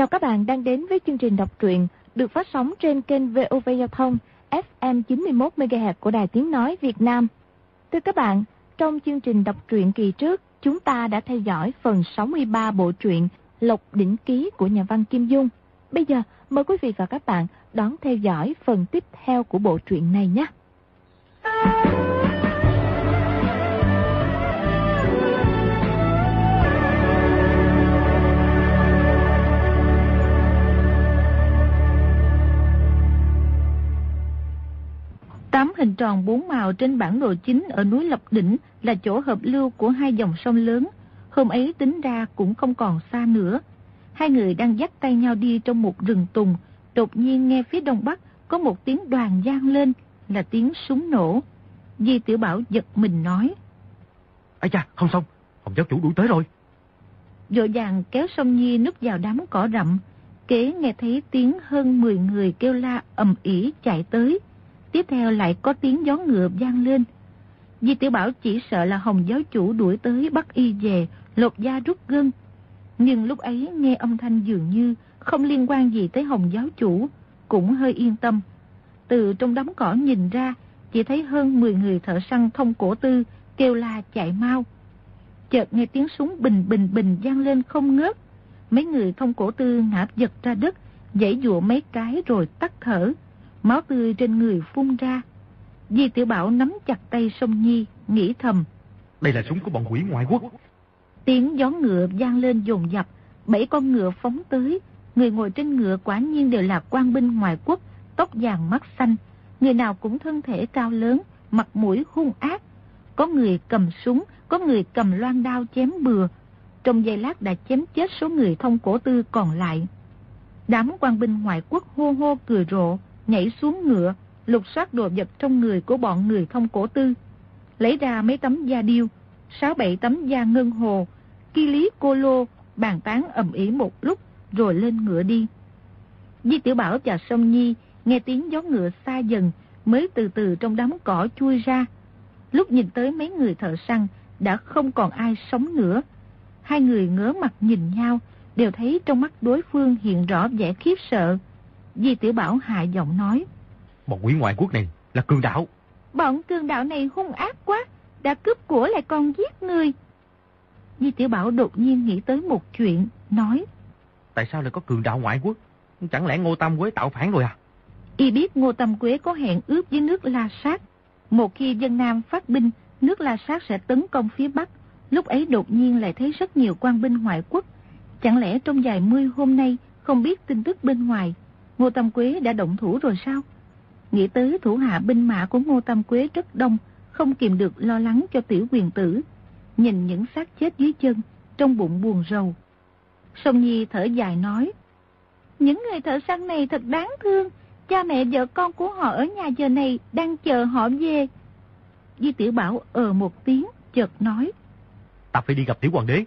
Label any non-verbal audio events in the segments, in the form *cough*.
Chào các bạn đang đến với chương trình đọc truyện được phát sóng trên kênh VOV Giao thông FM 91 MHz của Đài Tiếng nói Việt Nam. Thưa các bạn, trong chương trình đọc truyện kỳ trước, chúng ta đã theo dõi phần 63 bộ truyện Lộc đỉnh ký của nhà văn Kim Dung. Bây giờ, mời quý vị và các bạn đón theo dõi phần tiếp theo của bộ truyện này nhé. Tám hình tròn bốn màu trên bản đồ chính ở núi Lập Đỉnh là chỗ hợp lưu của hai dòng sông lớn. Hôm ấy tính ra cũng không còn xa nữa. Hai người đang dắt tay nhau đi trong một rừng tùng. Đột nhiên nghe phía đông bắc có một tiếng đoàn gian lên là tiếng súng nổ. Di Tiểu Bảo giật mình nói. Ây cha, không xong, Hồng giáo chủ đuổi tới rồi. Dội vàng kéo sông Nhi núp vào đám cỏ rậm. Kế nghe thấy tiếng hơn 10 người kêu la ầm ỉ chạy tới. Tiếp theo lại có tiếng gió ngựa gian lên. Di Tiểu Bảo chỉ sợ là Hồng giáo chủ đuổi tới bắt y về, lột da rút gân. Nhưng lúc ấy nghe âm thanh dường như không liên quan gì tới Hồng giáo chủ, cũng hơi yên tâm. Từ trong đám cỏ nhìn ra, chỉ thấy hơn 10 người thợ săn thông cổ tư kêu la chạy mau. Chợt nghe tiếng súng bình bình bình gian lên không ngớt. Mấy người thông cổ tư ngã giật ra đất, dãy dụa mấy cái rồi tắt thở. Máu tươi trên người phun ra. Di Tiểu Bảo nắm chặt tay Sông Nhi, nghĩ thầm. Đây là súng của bọn quỷ ngoại quốc. Tiếng gió ngựa vang lên dồn dập, bảy con ngựa phóng tới. Người ngồi trên ngựa quả nhiên đều là quan binh ngoại quốc, tóc vàng mắt xanh. Người nào cũng thân thể cao lớn, mặt mũi hung ác. Có người cầm súng, có người cầm loan đao chém bừa. Trong giây lát đã chém chết số người thông cổ tư còn lại. Đám quan binh ngoại quốc hô hô cười rộ, nhảy xuống ngựa, lục soát đồ vật trong người của bọn người thông cổ tư. Lấy ra mấy tấm da điêu, sáu bảy tấm da ngân hồ, ki lý cô lô, bàn tán ầm ĩ một lúc rồi lên ngựa đi. Di Tiểu Bảo và Sông Nhi nghe tiếng gió ngựa xa dần mới từ từ trong đám cỏ chui ra. Lúc nhìn tới mấy người thợ săn đã không còn ai sống nữa. Hai người ngớ mặt nhìn nhau đều thấy trong mắt đối phương hiện rõ vẻ khiếp sợ. Di Tiểu Bảo hạ giọng nói. Bọn quỷ ngoại quốc này là cường đạo. Bọn cường đạo này hung ác quá, đã cướp của lại còn giết người. Di Tiểu Bảo đột nhiên nghĩ tới một chuyện, nói. Tại sao lại có cường đạo ngoại quốc? Chẳng lẽ Ngô Tam Quế tạo phản rồi à? Y biết Ngô Tam Quế có hẹn ước với nước La Sát. Một khi dân Nam phát binh, nước La Sát sẽ tấn công phía Bắc. Lúc ấy đột nhiên lại thấy rất nhiều quan binh ngoại quốc. Chẳng lẽ trong vài mươi hôm nay không biết tin tức bên ngoài, Ngô Tam Quế đã động thủ rồi sao? Nghĩ tới thủ hạ binh mã của Ngô Tam Quế rất đông, không kìm được lo lắng cho tiểu quyền tử. Nhìn những xác chết dưới chân, trong bụng buồn rầu. Sông Nhi thở dài nói, Những người thợ săn này thật đáng thương, cha mẹ vợ con của họ ở nhà giờ này đang chờ họ về. Di Tiểu Bảo ờ một tiếng, chợt nói, Ta phải đi gặp tiểu hoàng đế.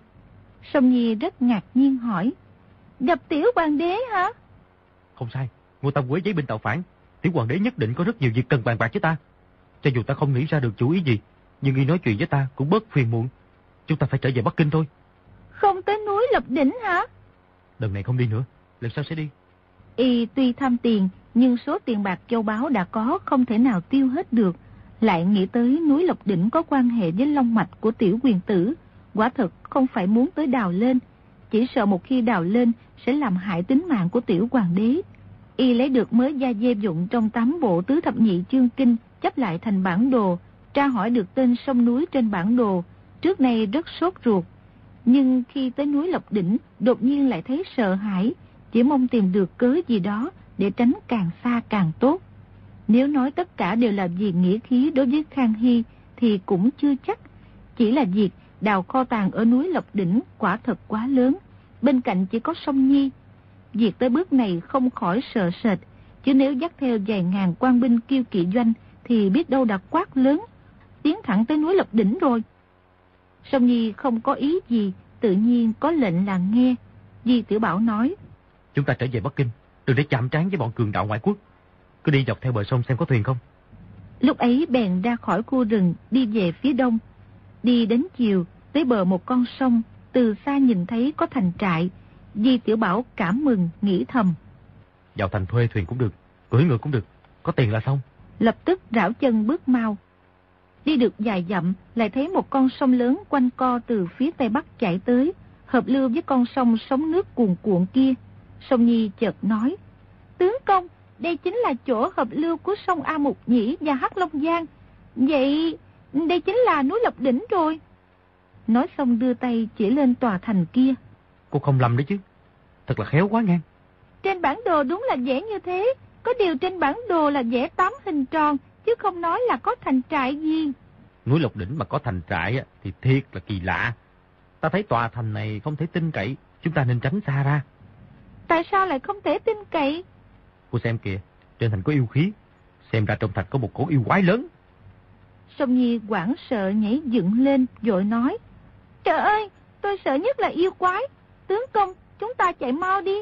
Sông Nhi rất ngạc nhiên hỏi, Gặp tiểu hoàng đế hả? Không sai, Ngô Tam Quế giấy binh tạo phản. Tiểu hoàng đế nhất định có rất nhiều việc cần bàn bạc với ta. Cho dù ta không nghĩ ra được chủ ý gì, nhưng y nói chuyện với ta cũng bớt phiền muộn. Chúng ta phải trở về Bắc Kinh thôi. Không tới núi Lập Đỉnh hả? Lần này không đi nữa, lần sau sẽ đi. Y tuy tham tiền, nhưng số tiền bạc châu báu đã có không thể nào tiêu hết được. Lại nghĩ tới núi Lộc Đỉnh có quan hệ với long mạch của tiểu quyền tử. Quả thật không phải muốn tới đào lên. Chỉ sợ một khi đào lên sẽ làm hại tính mạng của tiểu hoàng đế. Y lấy được mới gia dê dụng trong tám bộ tứ thập nhị chương kinh chấp lại thành bản đồ, tra hỏi được tên sông núi trên bản đồ. Trước nay rất sốt ruột. Nhưng khi tới núi Lộc Đỉnh, đột nhiên lại thấy sợ hãi, chỉ mong tìm được cớ gì đó để tránh càng xa càng tốt. Nếu nói tất cả đều là vì nghĩa khí đối với Khang Hy thì cũng chưa chắc. Chỉ là việc đào kho tàng ở núi Lộc Đỉnh quả thật quá lớn. Bên cạnh chỉ có sông Nhi. Việc tới bước này không khỏi sợ sệt. Chứ nếu dắt theo vài ngàn quan binh kiêu kỵ doanh thì biết đâu đã quát lớn. Tiến thẳng tới núi Lộc Đỉnh rồi. Song Nhi không có ý gì, tự nhiên có lệnh là nghe. Di Tiểu Bảo nói. Chúng ta trở về Bắc Kinh, đừng để chạm trán với bọn cường đạo ngoại quốc. Cứ đi dọc theo bờ sông xem có thuyền không. Lúc ấy bèn ra khỏi khu rừng đi về phía đông. Đi đến chiều, tới bờ một con sông, từ xa nhìn thấy có thành trại. Di Tiểu Bảo cảm mừng, nghĩ thầm. Vào thành thuê thuyền cũng được, cưỡi ngựa cũng được, có tiền là xong. Lập tức rảo chân bước mau. Đi được dài dặm, lại thấy một con sông lớn quanh co từ phía tây bắc chảy tới, hợp lưu với con sông sống nước cuồn cuộn kia. Sông Nhi chợt nói, Tướng công, đây chính là chỗ hợp lưu của sông A Mục Nhĩ và Hắc Long Giang. Vậy đây chính là núi Lộc Đỉnh rồi. Nói xong đưa tay chỉ lên tòa thành kia. Cô không lầm đấy chứ. Thật là khéo quá ngang. Trên bản đồ đúng là vẽ như thế. Có điều trên bản đồ là vẽ tám hình tròn, chứ không nói là có thành trại gì. Núi Lộc Đỉnh mà có thành trại thì thiệt là kỳ lạ. Ta thấy tòa thành này không thể tin cậy, chúng ta nên tránh xa ra. Tại sao lại không thể tin cậy? Cô xem kìa, trên thành có yêu khí. Xem ra trong thành có một cổ yêu quái lớn. Sông Nhi quảng sợ nhảy dựng lên, dội nói. Trời ơi, tôi sợ nhất là yêu quái. Tướng công, chúng ta chạy mau đi.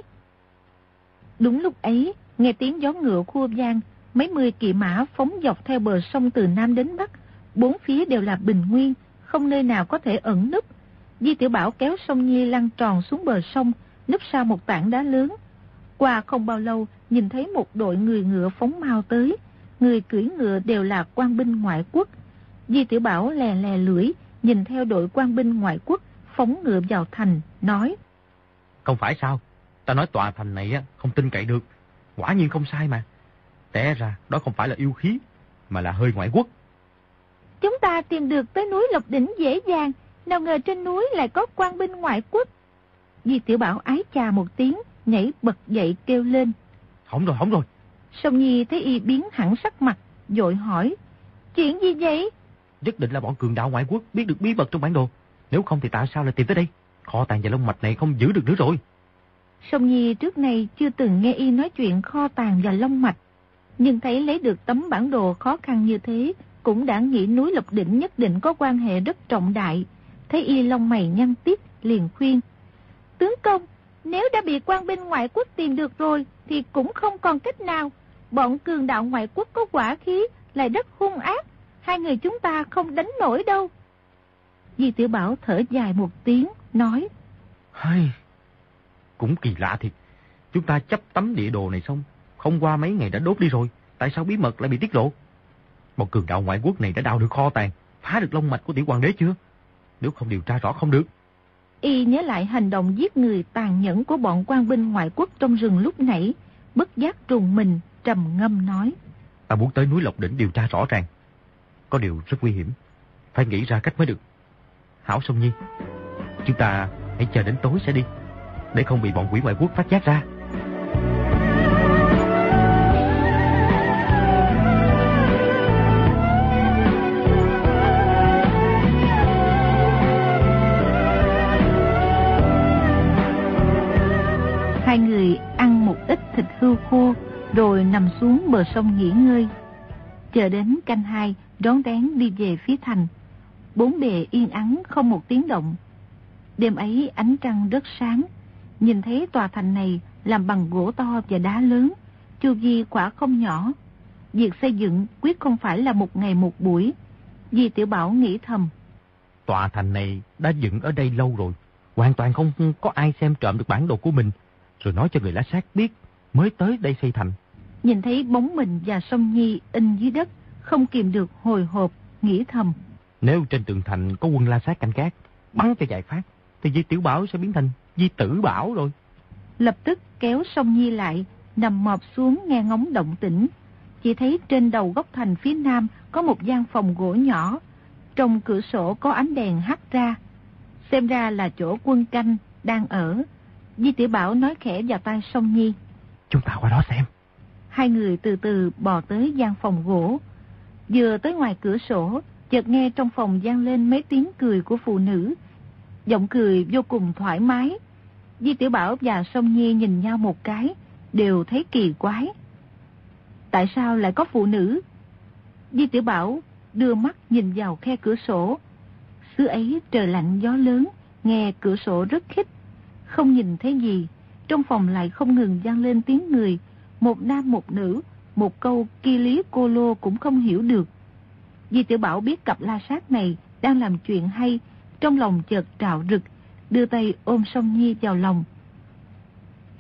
Đúng lúc ấy, nghe tiếng gió ngựa khua vang, mấy mươi kỵ mã phóng dọc theo bờ sông từ Nam đến Bắc. Bốn phía đều là bình nguyên, không nơi nào có thể ẩn núp. Di Tiểu Bảo kéo sông Nhi lăn tròn xuống bờ sông, núp sau một tảng đá lớn. Qua không bao lâu, nhìn thấy một đội người ngựa phóng mau tới. Người cưỡi ngựa đều là quan binh ngoại quốc. Di Tiểu Bảo lè lè lưỡi, nhìn theo đội quan binh ngoại quốc phóng ngựa vào thành, nói. Không phải sao, ta nói tòa thành này không tin cậy được. Quả nhiên không sai mà. Té ra đó không phải là yêu khí, mà là hơi ngoại quốc. Chúng ta tìm được tới núi Lộc Đỉnh dễ dàng, nào ngờ trên núi lại có quan binh ngoại quốc. Di Tiểu Bảo ái chà một tiếng, nhảy bật dậy kêu lên. Hỏng rồi, hỏng rồi. Sông Nhi thấy y biến hẳn sắc mặt, dội hỏi. Chuyện gì vậy? Nhất định là bọn cường đạo ngoại quốc biết được bí mật trong bản đồ. Nếu không thì tại sao lại tìm tới đây? Kho tàng và lông mạch này không giữ được nữa rồi. Sông Nhi trước nay chưa từng nghe y nói chuyện kho tàng và lông mạch. Nhưng thấy lấy được tấm bản đồ khó khăn như thế, cũng đã nghĩ núi Lộc Đỉnh nhất định có quan hệ rất trọng đại. Thấy y lông mày nhăn tiếp, liền khuyên. Tướng công, nếu đã bị quan binh ngoại quốc tìm được rồi, thì cũng không còn cách nào. Bọn cường đạo ngoại quốc có quả khí, lại rất hung ác. Hai người chúng ta không đánh nổi đâu. Di Tiểu Bảo thở dài một tiếng, nói. Hay, cũng kỳ lạ thiệt. Chúng ta chấp tấm địa đồ này xong, không qua mấy ngày đã đốt đi rồi. Tại sao bí mật lại bị tiết lộ? Một cường đạo ngoại quốc này đã đào được kho tàng, phá được lông mạch của tiểu hoàng đế chưa? Nếu không điều tra rõ không được. Y nhớ lại hành động giết người tàn nhẫn của bọn quan binh ngoại quốc trong rừng lúc nãy, bất giác trùng mình, trầm ngâm nói. Ta muốn tới núi Lộc Đỉnh điều tra rõ ràng. Có điều rất nguy hiểm, phải nghĩ ra cách mới được. Hảo Sông Nhi, chúng ta hãy chờ đến tối sẽ đi, để không bị bọn quỷ ngoại quốc phát giác ra. Hai người ăn một ít thịt hươu khô, rồi nằm xuống bờ sông nghỉ ngơi. Chờ đến canh hai, đón đén đi về phía thành. Bốn bề yên ắng không một tiếng động. Đêm ấy ánh trăng rất sáng, nhìn thấy tòa thành này làm bằng gỗ to và đá lớn, chu vi quả không nhỏ. Việc xây dựng quyết không phải là một ngày một buổi. Di Tiểu Bảo nghĩ thầm. Tòa thành này đã dựng ở đây lâu rồi, hoàn toàn không có ai xem trộm được bản đồ của mình, rồi nói cho người lá sát biết mới tới đây xây thành. Nhìn thấy bóng mình và sông Nhi in dưới đất, không kìm được hồi hộp, nghĩ thầm. Nếu trên tường thành có quân la sát canh gác, bắn cho giải phát, thì Di Tiểu Bảo sẽ biến thành Di Tử Bảo rồi. Lập tức kéo sông Nhi lại, nằm mọp xuống nghe ngóng động tĩnh. Chỉ thấy trên đầu góc thành phía nam có một gian phòng gỗ nhỏ. Trong cửa sổ có ánh đèn hắt ra. Xem ra là chỗ quân canh đang ở. Di Tiểu Bảo nói khẽ vào tai sông Nhi. Chúng ta qua đó xem. Hai người từ từ bò tới gian phòng gỗ. Vừa tới ngoài cửa sổ, chợt nghe trong phòng gian lên mấy tiếng cười của phụ nữ. Giọng cười vô cùng thoải mái. Di Tiểu Bảo và Sông Nhi nhìn nhau một cái, đều thấy kỳ quái. Tại sao lại có phụ nữ? Di Tiểu Bảo đưa mắt nhìn vào khe cửa sổ. Xứ ấy trời lạnh gió lớn, nghe cửa sổ rất khích. Không nhìn thấy gì, trong phòng lại không ngừng gian lên tiếng người, một nam một nữ, một câu kia lý cô lô cũng không hiểu được. Di tiểu Bảo biết cặp la sát này đang làm chuyện hay, trong lòng chợt trào rực, đưa tay ôm Song Nhi vào lòng.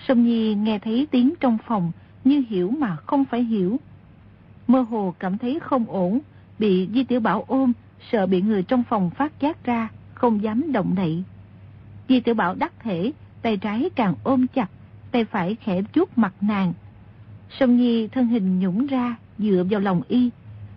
Song Nhi nghe thấy tiếng trong phòng, như hiểu mà không phải hiểu. Mơ hồ cảm thấy không ổn, bị Di Tiểu Bảo ôm, sợ bị người trong phòng phát giác ra, không dám động đậy. Di Tiểu Bảo đắc thể, tay trái càng ôm chặt, tay phải khẽ chút mặt nàng. Song Nhi thân hình nhũng ra, dựa vào lòng y.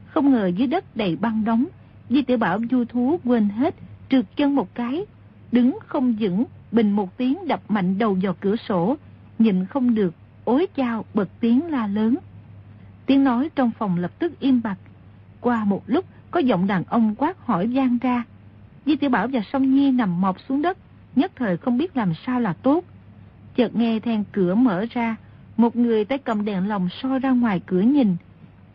Không ngờ dưới đất đầy băng đóng, Di Tiểu Bảo du thú quên hết, trượt chân một cái, đứng không vững, bình một tiếng đập mạnh đầu vào cửa sổ, nhìn không được, ối chao bật tiếng la lớn. Tiếng nói trong phòng lập tức im bặt. Qua một lúc, có giọng đàn ông quát hỏi gian ra. Di Tiểu Bảo và Song Nhi nằm mọp xuống đất, nhất thời không biết làm sao là tốt. Chợt nghe then cửa mở ra, một người tay cầm đèn lồng soi ra ngoài cửa nhìn.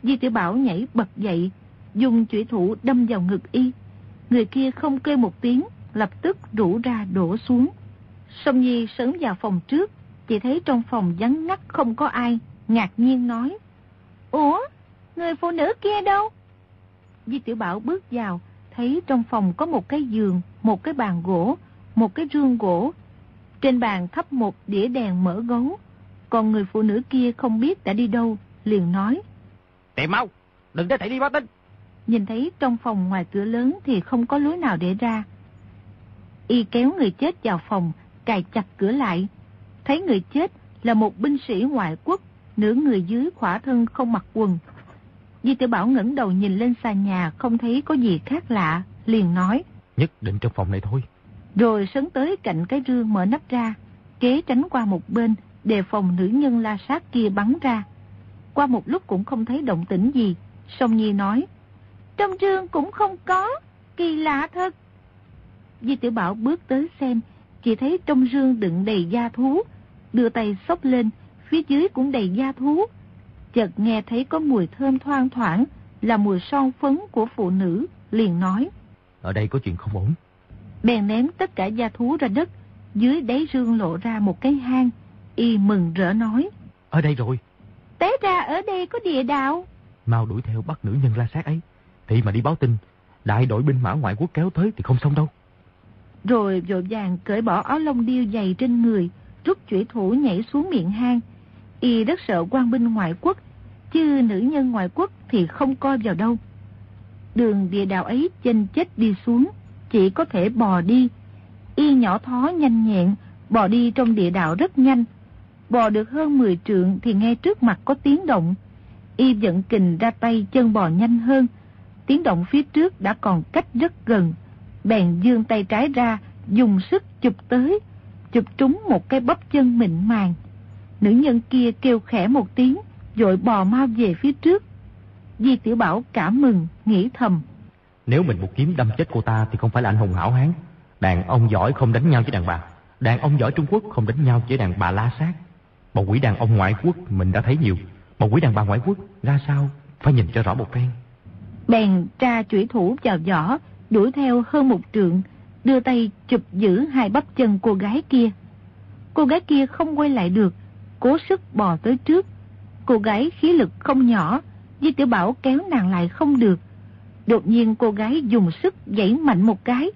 Di Tiểu Bảo nhảy bật dậy, dùng chủy thủ đâm vào ngực y. Người kia không kêu một tiếng, lập tức rủ ra đổ xuống. Sông Nhi sớm vào phòng trước, chỉ thấy trong phòng vắng ngắt không có ai, ngạc nhiên nói. Ủa, người phụ nữ kia đâu? Di Tiểu Bảo bước vào, thấy trong phòng có một cái giường, một cái bàn gỗ, một cái rương gỗ. Trên bàn thắp một đĩa đèn mở gấu. Còn người phụ nữ kia không biết đã đi đâu, liền nói. Tìm mau, đừng để thầy đi báo tin. Nhìn thấy trong phòng ngoài cửa lớn thì không có lối nào để ra. Y kéo người chết vào phòng, cài chặt cửa lại. Thấy người chết là một binh sĩ ngoại quốc, nửa người dưới khỏa thân không mặc quần. Di tiểu Bảo ngẩng đầu nhìn lên xà nhà không thấy có gì khác lạ, liền nói. Nhất định trong phòng này thôi. Rồi sấn tới cạnh cái rương mở nắp ra, kế tránh qua một bên, đề phòng nữ nhân la sát kia bắn ra. Qua một lúc cũng không thấy động tĩnh gì, Song Nhi nói. Trong rương cũng không có, kỳ lạ thật. Di tiểu Bảo bước tới xem, chỉ thấy trong rương đựng đầy da thú, đưa tay xốc lên, phía dưới cũng đầy da thú. Chợt nghe thấy có mùi thơm thoang thoảng, là mùi son phấn của phụ nữ, liền nói. Ở đây có chuyện không ổn. Bèn ném tất cả da thú ra đất, dưới đáy rương lộ ra một cái hang, y mừng rỡ nói. Ở đây rồi. Té ra ở đây có địa đạo. Mau đuổi theo bắt nữ nhân la sát ấy. Thì mà đi báo tin, đại đội binh mã ngoại quốc kéo tới thì không xong đâu. Rồi vội vàng cởi bỏ áo lông điêu dày trên người, rút chủy thủ nhảy xuống miệng hang. Y rất sợ quan binh ngoại quốc, chứ nữ nhân ngoại quốc thì không coi vào đâu. Đường địa đạo ấy chênh chết đi xuống, chỉ có thể bò đi. Y nhỏ thó nhanh nhẹn, bò đi trong địa đạo rất nhanh. Bò được hơn 10 trượng thì nghe trước mặt có tiếng động. Y dẫn kình ra tay chân bò nhanh hơn. Tiếng động phía trước đã còn cách rất gần. Bèn dương tay trái ra, dùng sức chụp tới. Chụp trúng một cái bắp chân mịn màng. Nữ nhân kia kêu khẽ một tiếng, dội bò mau về phía trước. Di Tiểu Bảo cảm mừng, nghĩ thầm. Nếu mình một kiếm đâm chết cô ta thì không phải là anh hùng hảo hán. Đàn ông giỏi không đánh nhau với đàn bà. Đàn ông giỏi Trung Quốc không đánh nhau với đàn bà la sát. Bọn quỷ đàn ông ngoại quốc mình đã thấy nhiều. Bọn quỷ đàn bà ngoại quốc ra sao phải nhìn cho rõ một phen. Bèn tra chủy thủ vào giỏ đuổi theo hơn một trượng, đưa tay chụp giữ hai bắp chân cô gái kia. Cô gái kia không quay lại được, cố sức bò tới trước. Cô gái khí lực không nhỏ, Di Tiểu Bảo kéo nàng lại không được. Đột nhiên cô gái dùng sức giãy mạnh một cái.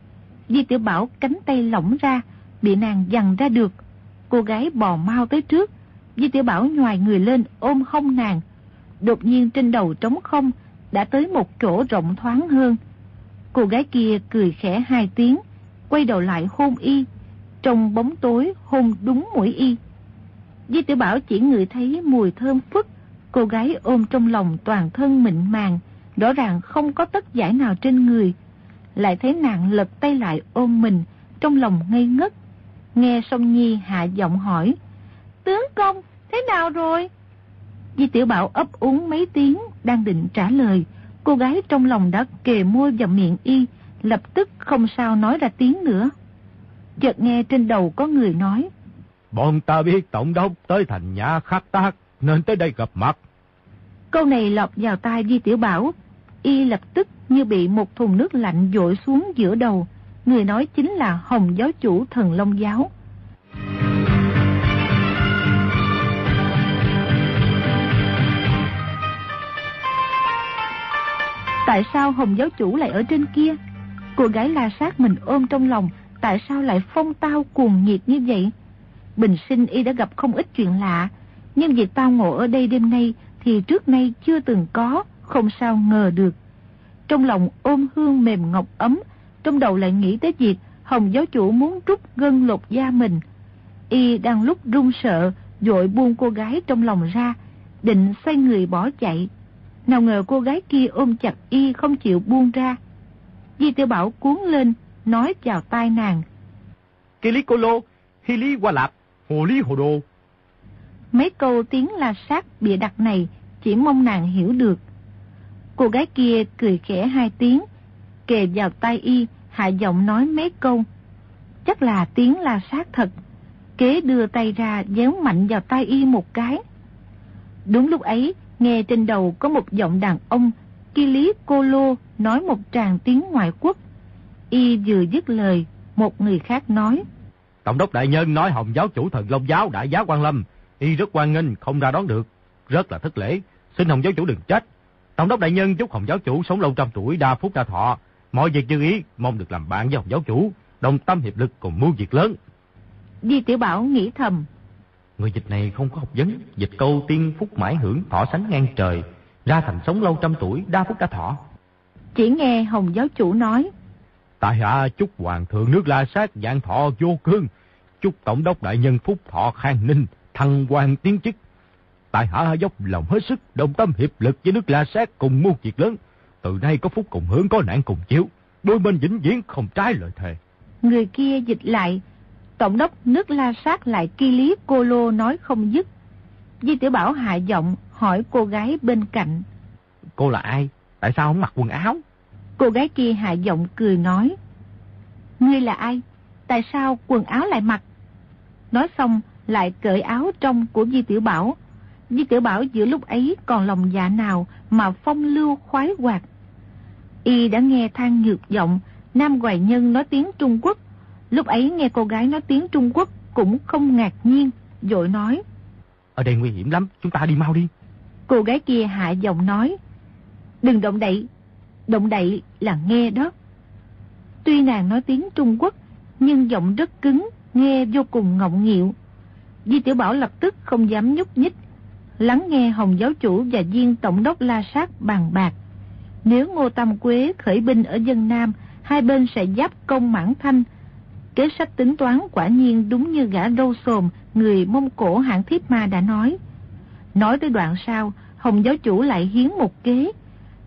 Di Tiểu Bảo cánh tay lỏng ra, bị nàng dằn ra được. Cô gái bò mau tới trước. Di Tiểu Bảo ngoài người lên ôm hông nàng. Đột nhiên trên đầu trống không, đã tới một chỗ rộng thoáng hơn. Cô gái kia cười khẽ hai tiếng, quay đầu lại hôn y. Trong bóng tối hôn đúng mũi y. Di Tiểu Bảo chỉ ngửi thấy mùi thơm phức, cô gái ôm trong lòng toàn thân mịn màng, rõ ràng không có tất giải nào trên người. Lại thấy nàng lật tay lại ôm mình, trong lòng ngây ngất. Nghe song nhi hạ giọng hỏi, Tướng công, thế nào rồi? Di Tiểu Bảo ấp úng mấy tiếng, đang định trả lời. Cô gái trong lòng đã kề môi vào miệng y, lập tức không sao nói ra tiếng nữa. Chợt nghe trên đầu có người nói, Bọn ta biết tổng đốc tới thành nhà khắc tác, nên tới đây gặp mặt. Câu này lọt vào tai Di Tiểu Bảo, y lập tức như bị một thùng nước lạnh dội xuống giữa đầu, Người nói chính là Hồng giáo chủ thần Long giáo. Tại sao Hồng giáo chủ lại ở trên kia? Cô gái la sát mình ôm trong lòng, tại sao lại phong tao cuồng nhiệt như vậy? Bình sinh y đã gặp không ít chuyện lạ, nhưng việc tao ngộ ở đây đêm nay thì trước nay chưa từng có, không sao ngờ được. Trong lòng ôm hương mềm ngọc ấm, trong đầu lại nghĩ tới việc Hồng giáo chủ muốn rút gân lột da mình. Y đang lúc run sợ, dội buông cô gái trong lòng ra, định xoay người bỏ chạy. Nào ngờ cô gái kia ôm chặt Y không chịu buông ra. Di tiểu Bảo cuốn lên, nói vào tai nàng. Kỳ lý cô lô, hi lý qua lạp, hồ lý hồ đồ. Mấy câu tiếng la sát bịa đặt này chỉ mong nàng hiểu được. Cô gái kia cười khẽ hai tiếng, kề vào tay y, hạ giọng nói mấy câu. Chắc là tiếng la sát thật. Kế đưa tay ra déo mạnh vào tay y một cái. Đúng lúc ấy, nghe trên đầu có một giọng đàn ông, Kỳ lý cô lô nói một tràng tiếng ngoại quốc. Y vừa dứt lời, một người khác nói. Tổng đốc đại nhân nói hồng giáo chủ thần Long giáo đại giá quan lâm, y rất quan nghênh không ra đón được, rất là thất lễ, xin hồng giáo chủ đừng trách. Tổng đốc đại nhân chúc hồng giáo chủ sống lâu trăm tuổi đa phúc đa thọ, mọi việc như ý, mong được làm bạn với hồng giáo chủ, đồng tâm hiệp lực cùng mưu việc lớn. Di Tiểu Bảo nghĩ thầm. Người dịch này không có học vấn, dịch câu tiên phúc mãi hưởng thọ sánh ngang trời, ra thành sống lâu trăm tuổi, đa phúc đa thọ. Chỉ nghe Hồng giáo chủ nói. Tại hạ chúc hoàng thượng nước La Sát dạng thọ vô cương, chúc tổng đốc đại nhân phúc thọ khang ninh, thăng quan tiến chức. Tại hạ dốc lòng hết sức, đồng tâm hiệp lực với nước La Sát cùng muôn việc lớn. Từ nay có phúc cùng hưởng, có nạn cùng chịu. Đôi bên vĩnh viễn không trái lời thề. Người kia dịch lại, tổng đốc nước La Sát lại kỳ lý cô lô nói không dứt. Di tiểu Bảo hạ giọng hỏi cô gái bên cạnh. Cô là ai? Tại sao không mặc quần áo? Cô gái kia hạ giọng cười nói. Ngươi là ai? Tại sao quần áo lại mặc? Nói xong lại cởi áo trong của Di Tiểu Bảo. Di Tiểu Bảo giữa lúc ấy còn lòng dạ nào mà phong lưu khoái hoạt. Y đã nghe than nhược giọng, Nam Hoài Nhân nói tiếng Trung Quốc. Lúc ấy nghe cô gái nói tiếng Trung Quốc cũng không ngạc nhiên, dội nói. Ở đây nguy hiểm lắm, chúng ta đi mau đi. Cô gái kia hạ giọng nói. Đừng động đậy, động đậy là nghe đó. Tuy nàng nói tiếng Trung Quốc, nhưng giọng rất cứng, nghe vô cùng ngọng nghịu. Di Tiểu Bảo lập tức không dám nhúc nhích, lắng nghe Hồng giáo chủ và viên tổng đốc La Sát bàn bạc. Nếu Ngô Tam Quế khởi binh ở dân Nam, hai bên sẽ giáp công mãn thanh. Kế sách tính toán quả nhiên đúng như gã râu xồm, người Mông Cổ hạng thiếp ma đã nói. Nói tới đoạn sau, Hồng giáo chủ lại hiến một kế.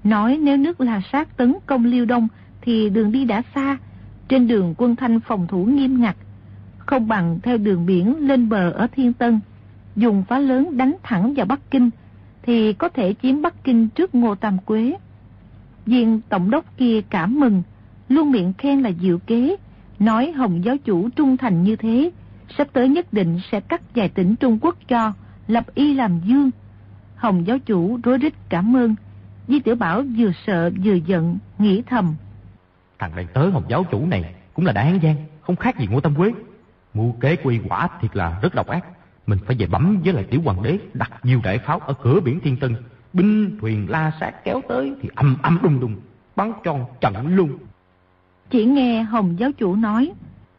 Nói nếu nước La Sát tấn công Liêu Đông thì đường đi đã xa, trên đường quân thanh phòng thủ nghiêm ngặt. Không bằng theo đường biển lên bờ ở Thiên Tân, dùng phá lớn đánh thẳng vào Bắc Kinh, thì có thể chiếm Bắc Kinh trước Ngô Tam Quế. Viên tổng đốc kia cảm mừng, luôn miệng khen là diệu kế, nói Hồng giáo chủ trung thành như thế, sắp tới nhất định sẽ cắt vài tỉnh Trung Quốc cho, lập y làm dương. Hồng giáo chủ rối rít cảm ơn, Di Tiểu Bảo vừa sợ vừa giận, nghĩ thầm. Thằng đại tớ Hồng giáo chủ này cũng là đáng hán gian, không khác gì Ngô Tâm Quế. Mưu kế quy quả thiệt là rất độc ác. Mình phải về bấm với lại tiểu hoàng đế đặt nhiều đại pháo ở cửa biển Thiên Tân. Binh thuyền la sát kéo tới thì âm âm đùng đùng, bắn tròn trận luôn. Chỉ nghe Hồng giáo chủ nói.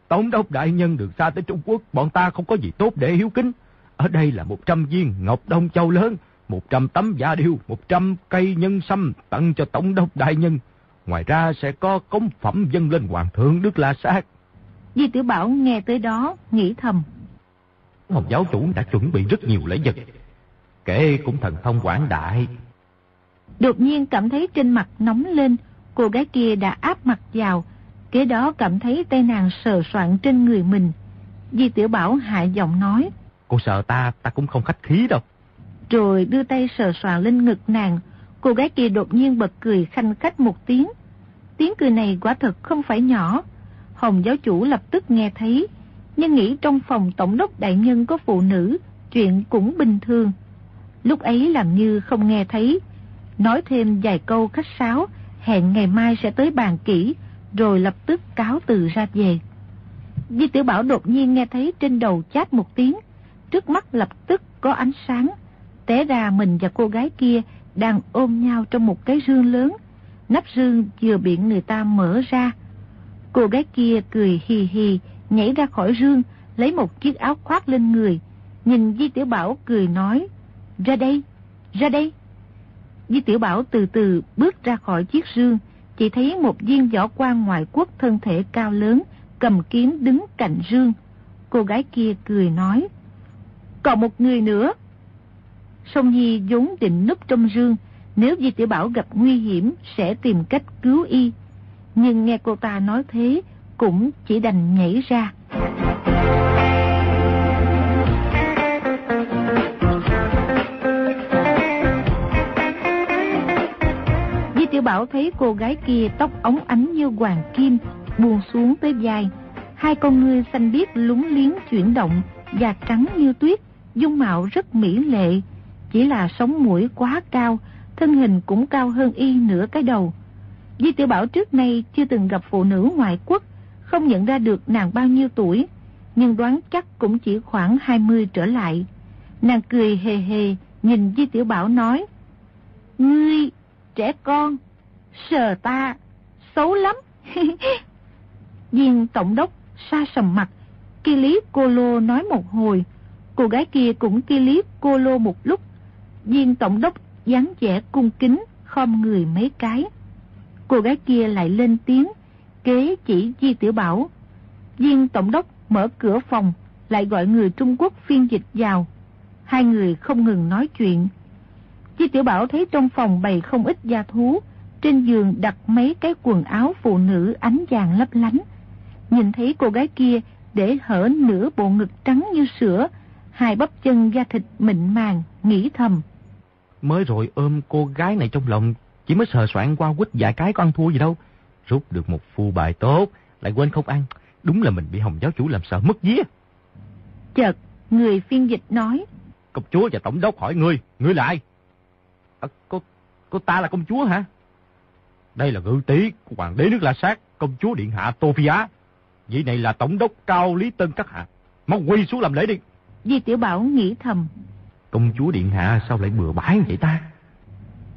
Tổng đốc đại nhân được xa tới Trung Quốc, bọn ta không có gì tốt để hiếu kính. Ở đây là 100 viên ngọc đông châu lớn, 100 tấm giả điêu, 100 cây nhân sâm tặng cho tổng đốc đại nhân. Ngoài ra sẽ có cống phẩm dâng lên hoàng thượng Đức La Sát. Di Tiểu Bảo nghe tới đó, nghĩ thầm. Hồng giáo chủ đã chuẩn bị rất nhiều lễ vật. Kể cũng thần thông quảng đại. Đột nhiên cảm thấy trên mặt nóng lên, cô gái kia đã áp mặt vào. Kế đó cảm thấy tay nàng sờ soạn trên người mình. Di Tiểu Bảo hạ giọng nói. Cô sợ ta, ta cũng không khách khí đâu. Rồi đưa tay sờ soạn lên ngực nàng. Cô gái kia đột nhiên bật cười khanh khách một tiếng. Tiếng cười này quả thật không phải nhỏ. Hồng giáo chủ lập tức nghe thấy, nhưng nghĩ trong phòng tổng đốc đại nhân có phụ nữ, chuyện cũng bình thường. Lúc ấy làm như không nghe thấy, nói thêm vài câu khách sáo, hẹn ngày mai sẽ tới bàn kỹ, rồi lập tức cáo từ ra về. Di Tiểu Bảo đột nhiên nghe thấy trên đầu chát một tiếng, trước mắt lập tức có ánh sáng, té ra mình và cô gái kia đang ôm nhau trong một cái rương lớn. Nắp rương vừa bị người ta mở ra. Cô gái kia cười hì hì, nhảy ra khỏi rương, lấy một chiếc áo khoác lên người. Nhìn Di Tiểu Bảo cười nói, ra đây, ra đây. Di Tiểu Bảo từ từ bước ra khỏi chiếc rương, chỉ thấy một viên võ quan ngoại quốc thân thể cao lớn, cầm kiếm đứng cạnh rương. Cô gái kia cười nói, còn một người nữa. Sông Nhi vốn định núp trong rương, nếu Di Tiểu Bảo gặp nguy hiểm sẽ tìm cách cứu y. Nhưng nghe cô ta nói thế, cũng chỉ đành nhảy ra. Tiểu Bảo thấy cô gái kia tóc ống ánh như hoàng kim, buông xuống tới vai. Hai con ngươi xanh biếc lúng liếng chuyển động, da trắng như tuyết, dung mạo rất mỹ lệ. Chỉ là sống mũi quá cao, thân hình cũng cao hơn y nửa cái đầu. Di Tiểu Bảo trước nay chưa từng gặp phụ nữ ngoại quốc, không nhận ra được nàng bao nhiêu tuổi, nhưng đoán chắc cũng chỉ khoảng 20 trở lại. Nàng cười hề hề, nhìn Di Tiểu Bảo nói, Ngươi, trẻ con, sờ ta, xấu lắm. *laughs* Viên tổng đốc xa sầm mặt, kia lý cô lô nói một hồi, cô gái kia cũng kia lý cô lô một lúc. Viên tổng đốc dáng vẻ cung kính, khom người mấy cái. Cô gái kia lại lên tiếng, kế chỉ Di Tiểu Bảo. Viên tổng đốc mở cửa phòng, lại gọi người Trung Quốc phiên dịch vào. Hai người không ngừng nói chuyện. Di Tiểu Bảo thấy trong phòng bày không ít gia thú, trên giường đặt mấy cái quần áo phụ nữ ánh vàng lấp lánh. Nhìn thấy cô gái kia để hở nửa bộ ngực trắng như sữa, hai bắp chân da thịt mịn màng, nghĩ thầm. Mới rồi ôm cô gái này trong lòng, chỉ mới sờ soạn qua quýt vài cái con thua gì đâu. Rút được một phu bài tốt, lại quên không ăn. Đúng là mình bị hồng giáo chủ làm sợ mất vía. Chợt, người phiên dịch nói. Công chúa và tổng đốc hỏi ngươi, ngươi là ai? À, cô, cô ta là công chúa hả? Đây là ngự tỷ của hoàng đế nước La Sát, công chúa điện hạ Tô Phi Á. Vị này là tổng đốc cao Lý Tân Các Hạ. Mau quỳ xuống làm lễ đi. Di Tiểu Bảo nghĩ thầm. Công chúa điện hạ sao lại bừa bãi vậy ta?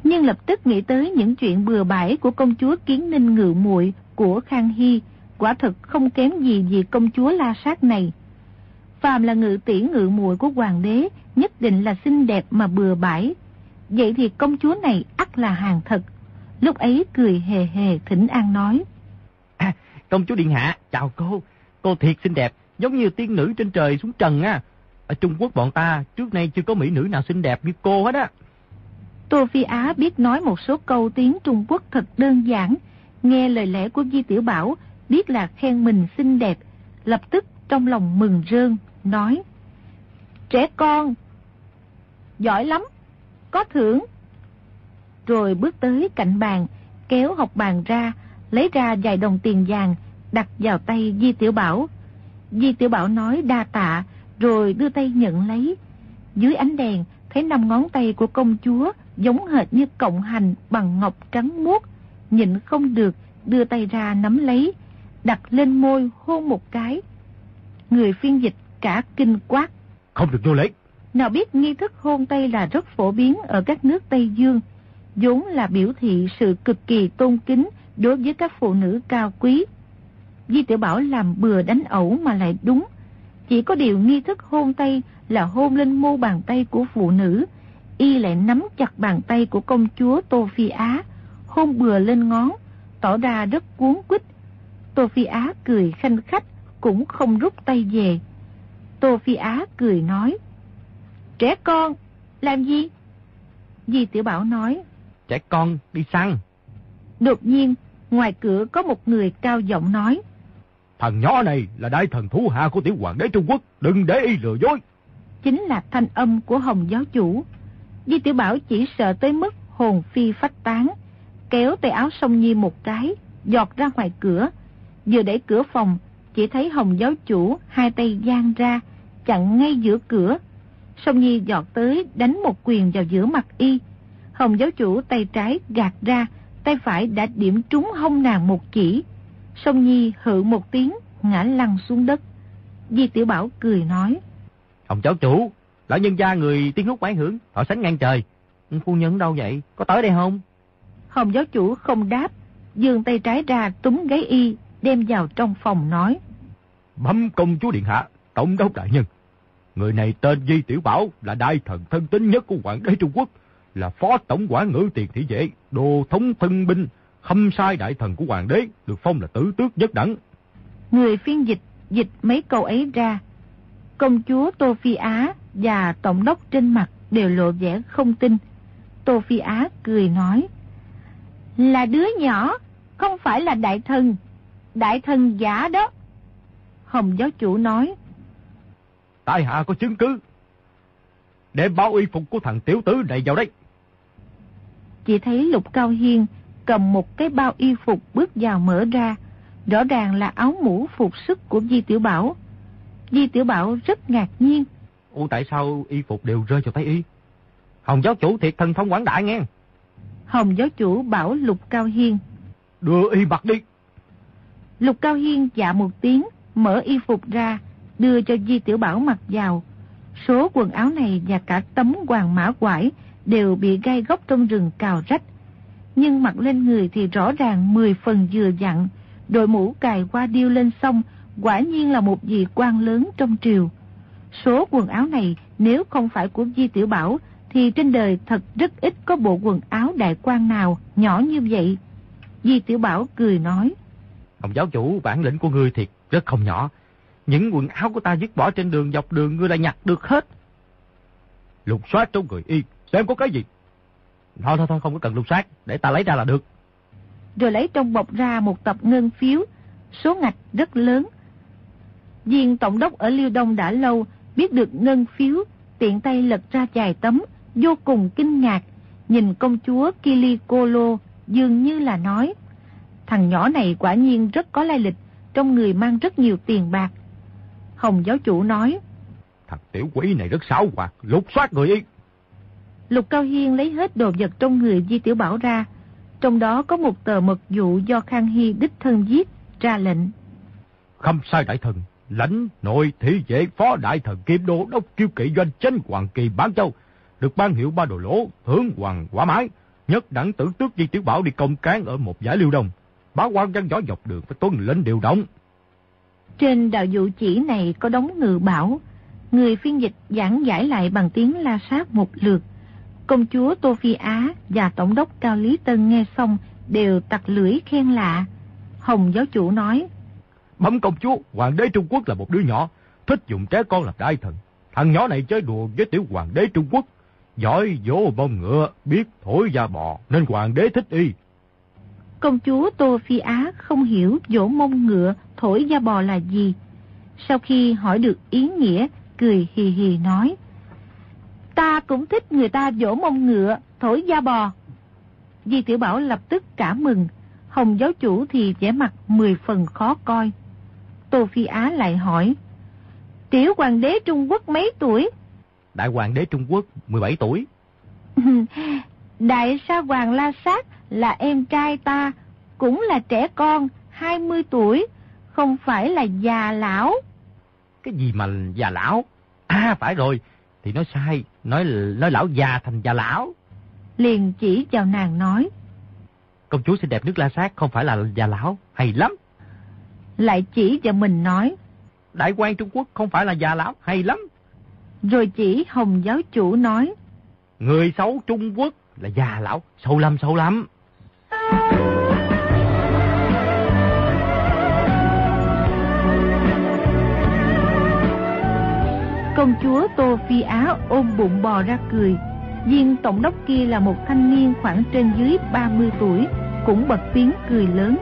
Nhưng lập tức nghĩ tới những chuyện bừa bãi của công chúa Kiến Ninh ngự muội của Khang Hy, quả thực không kém gì vì công chúa La Sát này. Phàm là ngự tỷ ngự muội của hoàng đế, nhất định là xinh đẹp mà bừa bãi. Vậy thì công chúa này ắt là hàng thật. Lúc ấy cười hề hề thỉnh an nói. À, công chúa Điện Hạ, chào cô. Cô thiệt xinh đẹp, giống như tiên nữ trên trời xuống trần á. Ở Trung Quốc bọn ta trước nay chưa có mỹ nữ nào xinh đẹp như cô hết á. Tô Phi Á biết nói một số câu tiếng Trung Quốc thật đơn giản. Nghe lời lẽ của Di Tiểu Bảo, biết là khen mình xinh đẹp. Lập tức trong lòng mừng rơn, nói. Trẻ con, giỏi lắm, có thưởng. Rồi bước tới cạnh bàn, kéo học bàn ra, lấy ra vài đồng tiền vàng, đặt vào tay Di Tiểu Bảo. Di Tiểu Bảo nói đa tạ, rồi đưa tay nhận lấy. Dưới ánh đèn, thấy năm ngón tay của công chúa giống hệt như cộng hành bằng ngọc trắng muốt, nhịn không được, đưa tay ra nắm lấy, đặt lên môi hôn một cái. Người phiên dịch cả kinh quát. Không được vô lễ. Nào biết nghi thức hôn tay là rất phổ biến ở các nước Tây Dương, vốn là biểu thị sự cực kỳ tôn kính đối với các phụ nữ cao quý. Di Tiểu Bảo làm bừa đánh ẩu mà lại đúng. Chỉ có điều nghi thức hôn tay là hôn lên mô bàn tay của phụ nữ, y lại nắm chặt bàn tay của công chúa Tô Phi Á, hôn bừa lên ngón, tỏ ra rất cuốn quýt. Tô Phi Á cười khanh khách, cũng không rút tay về. Tô Phi Á cười nói, Trẻ con, làm gì? Di Tiểu Bảo nói, Trẻ con, đi săn. Đột nhiên, ngoài cửa có một người cao giọng nói, Thằng nhỏ này là đại thần thú hạ của tiểu hoàng đế Trung Quốc, đừng để y lừa dối. Chính là thanh âm của Hồng giáo chủ. Di Tiểu Bảo chỉ sợ tới mức hồn phi phách tán, kéo tay áo sông Nhi một cái, giọt ra ngoài cửa. Vừa đẩy cửa phòng, chỉ thấy Hồng giáo chủ hai tay giang ra, chặn ngay giữa cửa. Sông Nhi giọt tới đánh một quyền vào giữa mặt y. Hồng giáo chủ tay trái gạt ra, tay phải đã điểm trúng hông nàng một chỉ. Sông Nhi hự một tiếng, ngã lăn xuống đất. Di Tiểu Bảo cười nói. Ông cháu chủ, lão nhân gia người tiếng hút quái hưởng, họ sánh ngang trời. Phu nhân đâu vậy? Có tới đây không? Hồng giáo chủ không đáp, dương tay trái ra túm gáy y, đem vào trong phòng nói. Bấm công chúa Điện Hạ, Tổng đốc đại nhân. Người này tên Di Tiểu Bảo là đại thần thân tín nhất của Hoàng đế Trung Quốc, là phó tổng quản ngữ tiền thị vệ, đồ thống thân binh, khâm sai đại thần của Hoàng đế, được phong là tử tước nhất đẳng. Người phiên dịch, dịch mấy câu ấy ra. Công chúa Tô Phi Á và tổng đốc trên mặt đều lộ vẻ không tin. Tô Phi Á cười nói. Là đứa nhỏ, không phải là đại thần. Đại thần giả đó. Hồng giáo chủ nói. Tại hạ có chứng cứ. Để báo y phục của thằng tiểu tử này vào đây. Chỉ thấy Lục Cao Hiên cầm một cái bao y phục bước vào mở ra. Rõ ràng là áo mũ phục sức của Di Tiểu Bảo. Di Tiểu Bảo rất ngạc nhiên. Ủa tại sao y phục đều rơi vào tay y? Hồng giáo chủ thiệt thần thông quảng đại nghe. Hồng giáo chủ bảo Lục Cao Hiên. Đưa y mặc đi. Lục Cao Hiên dạ một tiếng, mở y phục ra, đưa cho Di Tiểu Bảo mặc vào. Số quần áo này và cả tấm hoàng mã quải đều bị gai góc trong rừng cào rách. Nhưng mặc lên người thì rõ ràng 10 phần vừa dặn, đội mũ cài qua điêu lên sông, quả nhiên là một vị quan lớn trong triều. Số quần áo này nếu không phải của Di Tiểu Bảo thì trên đời thật rất ít có bộ quần áo đại quan nào nhỏ như vậy. Di Tiểu Bảo cười nói. Ông giáo chủ bản lĩnh của ngươi thiệt rất không nhỏ. Những quần áo của ta dứt bỏ trên đường dọc đường ngươi lại nhặt được hết. Lục soát trong người y, xem có cái gì. Thôi thôi thôi không có cần lục soát, để ta lấy ra là được. Rồi lấy trong bọc ra một tập ngân phiếu, số ngạch rất lớn. Viên tổng đốc ở Liêu Đông đã lâu biết được ngân phiếu, tiện tay lật ra vài tấm, vô cùng kinh ngạc, nhìn công chúa Kilikolo dường như là nói, thằng nhỏ này quả nhiên rất có lai lịch, trong người mang rất nhiều tiền bạc. Hồng giáo chủ nói, thằng tiểu quỷ này rất xảo hoạt, lục soát người y. Lục Cao Hiên lấy hết đồ vật trong người Di Tiểu Bảo ra, trong đó có một tờ mật dụ do Khang Hy đích thân viết, ra lệnh. Khâm sai đại thần, lãnh nội thị vệ phó đại thần kim đô đốc kiêu kỵ doanh chánh hoàng kỳ bán châu, được ban hiệu ba đồ lỗ, thưởng hoàng quả mái, nhất đẳng tử tước Di Tiểu Bảo đi công cán ở một giải liêu đông. Bá quan văn võ dọc đường phải tuân lệnh điều động. Trên đạo dụ chỉ này có đóng ngự bảo, người phiên dịch giảng giải lại bằng tiếng la sát một lượt. Công chúa Tô Phi Á và Tổng đốc Cao Lý Tân nghe xong đều tặc lưỡi khen lạ. Hồng giáo chủ nói, Bấm công chúa, hoàng đế Trung Quốc là một đứa nhỏ, thích dùng trẻ con làm đại thần. Thằng nhỏ này chơi đùa với tiểu hoàng đế Trung Quốc, giỏi vỗ bông ngựa, biết thổi da bò, nên hoàng đế thích y. Công chúa Tô Phi Á không hiểu vỗ mông ngựa, thổi da bò là gì. Sau khi hỏi được ý nghĩa, cười hì hì nói, Ta cũng thích người ta vỗ mông ngựa, thổi da bò. Di Tiểu Bảo lập tức cả mừng, Hồng giáo chủ thì vẻ mặt mười phần khó coi. Tô Phi Á lại hỏi, Tiểu hoàng đế Trung Quốc mấy tuổi? Đại hoàng đế Trung Quốc 17 tuổi. *laughs* Đại sa hoàng La Sát là em trai ta, cũng là trẻ con, 20 tuổi, không phải là già lão. Cái gì mà già lão? À phải rồi, thì nói sai, nói nói lão già thành già lão. Liền chỉ vào nàng nói. Công chúa xinh đẹp nước La Sát không phải là già lão, hay lắm. Lại chỉ vào mình nói. Đại quan Trung Quốc không phải là già lão, hay lắm. Rồi chỉ Hồng giáo chủ nói. Người xấu Trung Quốc là già lão, sâu lắm sâu lắm. Công chúa Tô Phi Á ôm bụng bò ra cười. Viên tổng đốc kia là một thanh niên khoảng trên dưới 30 tuổi, cũng bật tiếng cười lớn.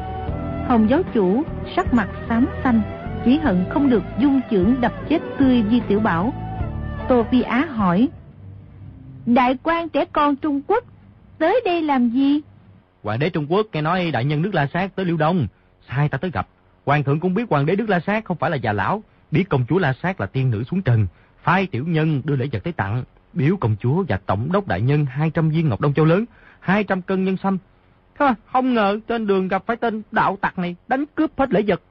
Hồng giáo chủ sắc mặt xám xanh, chỉ hận không được dung trưởng đập chết tươi Di Tiểu Bảo. Tô Phi Á hỏi, Đại quan trẻ con Trung Quốc, tới đây làm gì? Hoàng đế Trung Quốc nghe nói đại nhân nước La Sát tới Liêu Đông, sai ta tới gặp. Hoàng thượng cũng biết hoàng đế nước La Sát không phải là già lão, biết công chúa La Sát là tiên nữ xuống trần, phái tiểu nhân đưa lễ vật tới tặng, biểu công chúa và tổng đốc đại nhân 200 viên ngọc đông châu lớn, 200 cân nhân sâm. không ngờ trên đường gặp phải tên đạo tặc này đánh cướp hết lễ vật.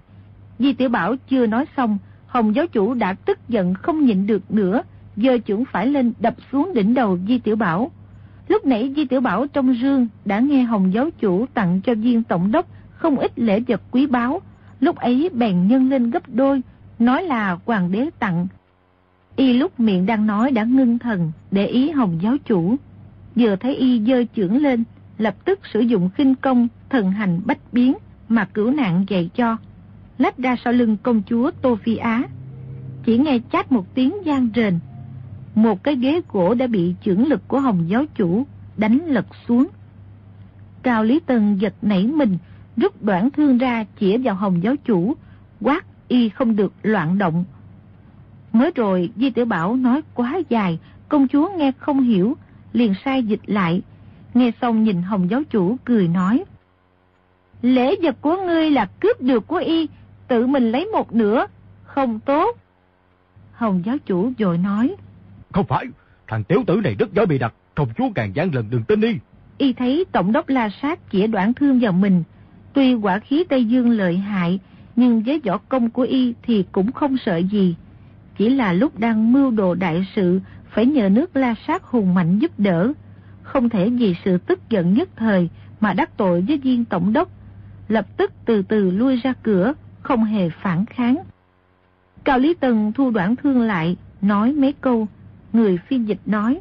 Di Tiểu Bảo chưa nói xong, Hồng giáo chủ đã tức giận không nhịn được nữa, giơ chưởng phải lên đập xuống đỉnh đầu Di Tiểu Bảo. Lúc nãy Di Tiểu Bảo trong rương đã nghe Hồng giáo chủ tặng cho viên tổng đốc không ít lễ vật quý báu, lúc ấy bèn nhân lên gấp đôi, nói là hoàng đế tặng. Y lúc miệng đang nói đã ngưng thần, để ý Hồng giáo chủ. Vừa thấy Y dơ trưởng lên, lập tức sử dụng khinh công thần hành bách biến mà cửu nạn dạy cho. Lách ra sau lưng công chúa Tô Phi Á. Chỉ nghe chát một tiếng gian rền. Một cái ghế gỗ đã bị trưởng lực của Hồng giáo chủ đánh lật xuống. Cao Lý Tân giật nảy mình, rút đoạn thương ra chỉa vào Hồng giáo chủ, quát y không được loạn động. Mới rồi Di Tiểu Bảo nói quá dài, công chúa nghe không hiểu, liền sai dịch lại. Nghe xong nhìn Hồng giáo chủ cười nói. Lễ vật của ngươi là cướp được của y, tự mình lấy một nửa, không tốt. Hồng giáo chủ rồi nói. Không phải, thằng tiểu tử này rất giỏi bị đặt, công chúa càng gian lần đừng tin đi. Y thấy tổng đốc la sát chĩa đoạn thương vào mình, tuy quả khí Tây Dương lợi hại, nhưng với võ công của y thì cũng không sợ gì. Chỉ là lúc đang mưu đồ đại sự, phải nhờ nước la sát hùng mạnh giúp đỡ. Không thể vì sự tức giận nhất thời mà đắc tội với viên tổng đốc. Lập tức từ từ lui ra cửa, không hề phản kháng. Cao Lý Tần thu đoạn thương lại, nói mấy câu. Người phiên dịch nói.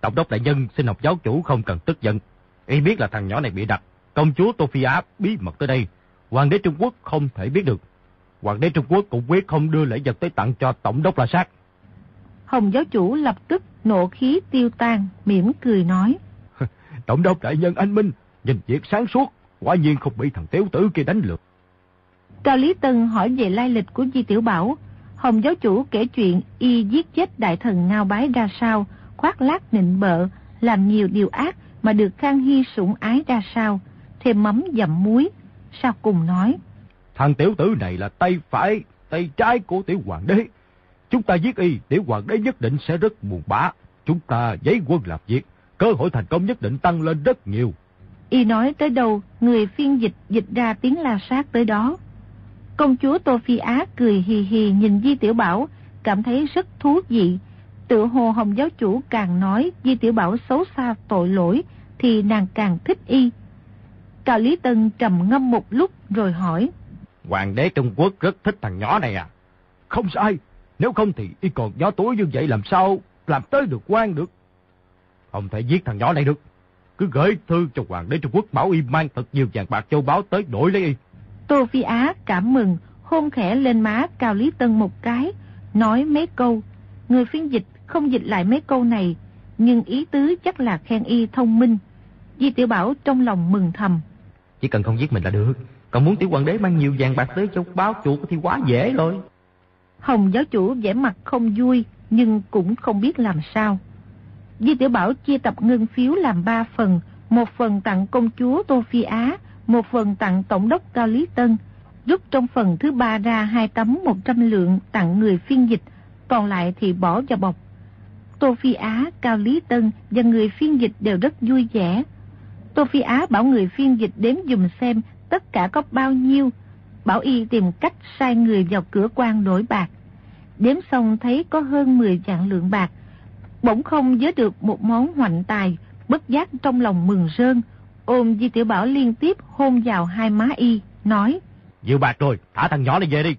Tổng đốc đại nhân xin học giáo chủ không cần tức giận. Y biết là thằng nhỏ này bị đặt. Công chúa Tô Phi Á bí mật tới đây. Hoàng đế Trung Quốc không thể biết được. Hoàng đế Trung Quốc cũng quyết không đưa lễ vật tới tặng cho Tổng đốc La Sát. Hồng giáo chủ lập tức nộ khí tiêu tan, mỉm cười nói. *laughs* Tổng đốc đại nhân anh Minh, nhìn việc sáng suốt, quả nhiên không bị thằng tiểu tử kia đánh lượt. Cao Lý Tân hỏi về lai lịch của Di Tiểu Bảo. Hồng giáo chủ kể chuyện y giết chết đại thần Ngao Bái ra sao, khoác lác nịnh bợ, làm nhiều điều ác mà được Khang Hy sủng ái ra sao, thêm mắm dặm muối. Sao cùng nói? Thằng tiểu tử này là tay phải, tay trái của tiểu hoàng đế. Chúng ta giết y, tiểu hoàng đế nhất định sẽ rất buồn bã. Chúng ta giấy quân làm việc, cơ hội thành công nhất định tăng lên rất nhiều. Y nói tới đâu, người phiên dịch dịch ra tiếng la sát tới đó. Công chúa Tô Phi Á cười hì hì nhìn Di Tiểu Bảo, cảm thấy rất thú vị. Tự hồ Hồng giáo chủ càng nói Di Tiểu Bảo xấu xa tội lỗi, thì nàng càng thích y. Cao Lý Tân trầm ngâm một lúc rồi hỏi. Hoàng đế Trung Quốc rất thích thằng nhỏ này à? Không sai, nếu không thì y còn gió túi như vậy làm sao làm tới được quan được. Không thể giết thằng nhỏ này được. Cứ gửi thư cho Hoàng đế Trung Quốc bảo y mang thật nhiều vàng bạc châu báu tới đổi lấy y. Tô Phi Á cảm mừng, hôn khẽ lên má Cao Lý Tân một cái, nói mấy câu. Người phiên dịch không dịch lại mấy câu này, nhưng ý tứ chắc là khen y thông minh. Di Tiểu Bảo trong lòng mừng thầm. Chỉ cần không giết mình là được. Còn muốn tiểu hoàng đế mang nhiều vàng bạc tới cho báo chủ thì quá dễ rồi. Hồng giáo chủ vẻ mặt không vui, nhưng cũng không biết làm sao. Di Tiểu Bảo chia tập ngân phiếu làm ba phần, một phần tặng công chúa Tô Phi Á, một phần tặng tổng đốc Cao Lý Tân, rút trong phần thứ ba ra hai tấm một trăm lượng tặng người phiên dịch, còn lại thì bỏ vào bọc. Tô Phi Á, Cao Lý Tân và người phiên dịch đều rất vui vẻ. Tô Phi Á bảo người phiên dịch đếm dùm xem tất cả có bao nhiêu, bảo y tìm cách sai người vào cửa quan đổi bạc. Đếm xong thấy có hơn 10 vạn lượng bạc, bỗng không nhớ được một món hoạnh tài, bất giác trong lòng mừng rơn, ôm Di Tiểu Bảo liên tiếp hôn vào hai má y, nói. Nhiều bạc rồi, thả thằng nhỏ này về đi.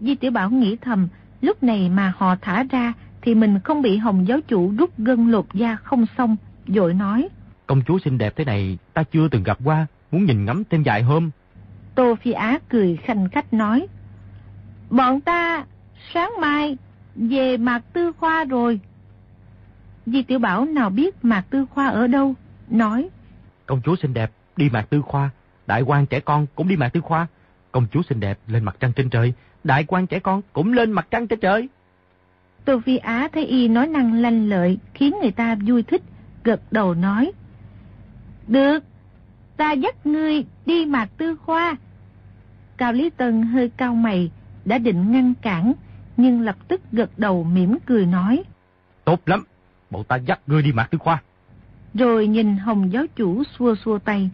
Di Tiểu Bảo nghĩ thầm, lúc này mà họ thả ra thì mình không bị Hồng giáo chủ rút gân lột da không xong, dội nói. Công chúa xinh đẹp thế này ta chưa từng gặp qua, muốn nhìn ngắm thêm vài hôm. Tô Phi Á cười khanh khách nói. Bọn ta sáng mai về Mạc Tư Khoa rồi. Di Tiểu Bảo nào biết Mạc Tư Khoa ở đâu, nói. Công chúa xinh đẹp đi Mạc Tư Khoa, đại quan trẻ con cũng đi Mạc Tư Khoa. Công chúa xinh đẹp lên mặt trăng trên trời, đại quan trẻ con cũng lên mặt trăng trên trời. Tô Phi Á thấy y nói năng lanh lợi, khiến người ta vui thích, gật đầu nói. Được, ta dắt ngươi đi Mạc Tư Khoa. Cao Lý Tân hơi cao mày, đã định ngăn cản, nhưng lập tức gật đầu mỉm cười nói. Tốt lắm, bộ ta dắt ngươi đi Mạc Tư Khoa. Rồi nhìn Hồng giáo chủ xua xua tay.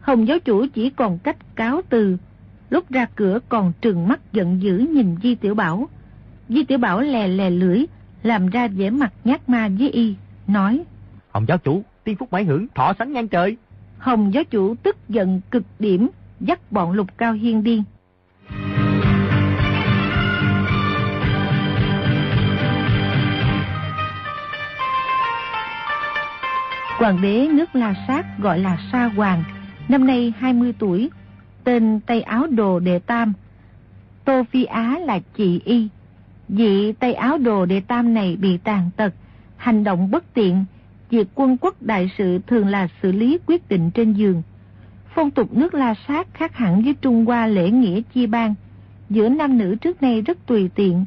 Hồng giáo chủ chỉ còn cách cáo từ, lúc ra cửa còn trừng mắt giận dữ nhìn Di Tiểu Bảo. Di Tiểu Bảo lè lè lưỡi, làm ra vẻ mặt nhát ma với y, nói. Hồng giáo chủ, tiên phúc mãi hưởng, thọ sánh ngang trời. Hồng giáo chủ tức giận cực điểm, dắt bọn lục cao hiên điên. Hoàng đế nước La Sát gọi là Sa Hoàng, năm nay 20 tuổi, tên Tây Áo Đồ Đệ Tam. Tô Phi Á là chị y. Vị Tây Áo Đồ Đệ Tam này bị tàn tật, hành động bất tiện, việc quân quốc đại sự thường là xử lý quyết định trên giường. Phong tục nước La Sát khác hẳn với Trung Hoa lễ nghĩa chi bang, Giữa nam nữ trước nay rất tùy tiện.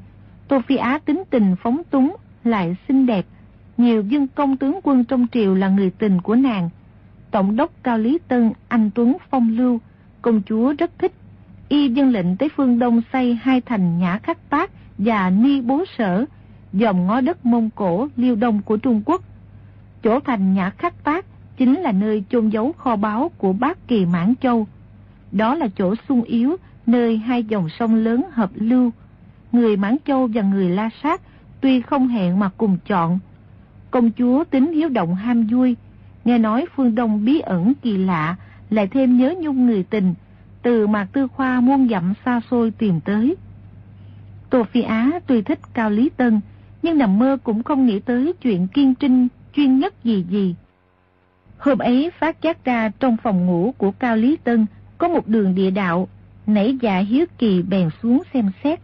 Tô Phi Á tính tình phóng túng, lại xinh đẹp. Nhiều dân công tướng quân trong triều là người tình của nàng. Tổng đốc Cao Lý Tân, anh Tuấn Phong Lưu, công chúa rất thích. Y dân lệnh tới phương Đông xây hai thành Nhã Khắc Tác và Ni Bố Sở, dòng ngó đất Mông Cổ, Liêu Đông của Trung Quốc. Chỗ thành Nhã Khắc Tác chính là nơi chôn giấu kho báu của bác kỳ Mãn Châu. Đó là chỗ sung yếu, nơi hai dòng sông lớn hợp lưu. Người Mãn Châu và người La Sát tuy không hẹn mà cùng chọn. Công chúa tính hiếu động ham vui, nghe nói phương Đông bí ẩn kỳ lạ, lại thêm nhớ nhung người tình, từ Mạc Tư Khoa muôn dặm xa xôi tìm tới. Tô Phi Á tuy thích Cao Lý Tân, nhưng nằm mơ cũng không nghĩ tới chuyện kiên trinh, chuyên nhất gì gì. Hôm ấy phát giác ra trong phòng ngủ của Cao Lý Tân có một đường địa đạo, nảy dạ hiếu kỳ bèn xuống xem xét.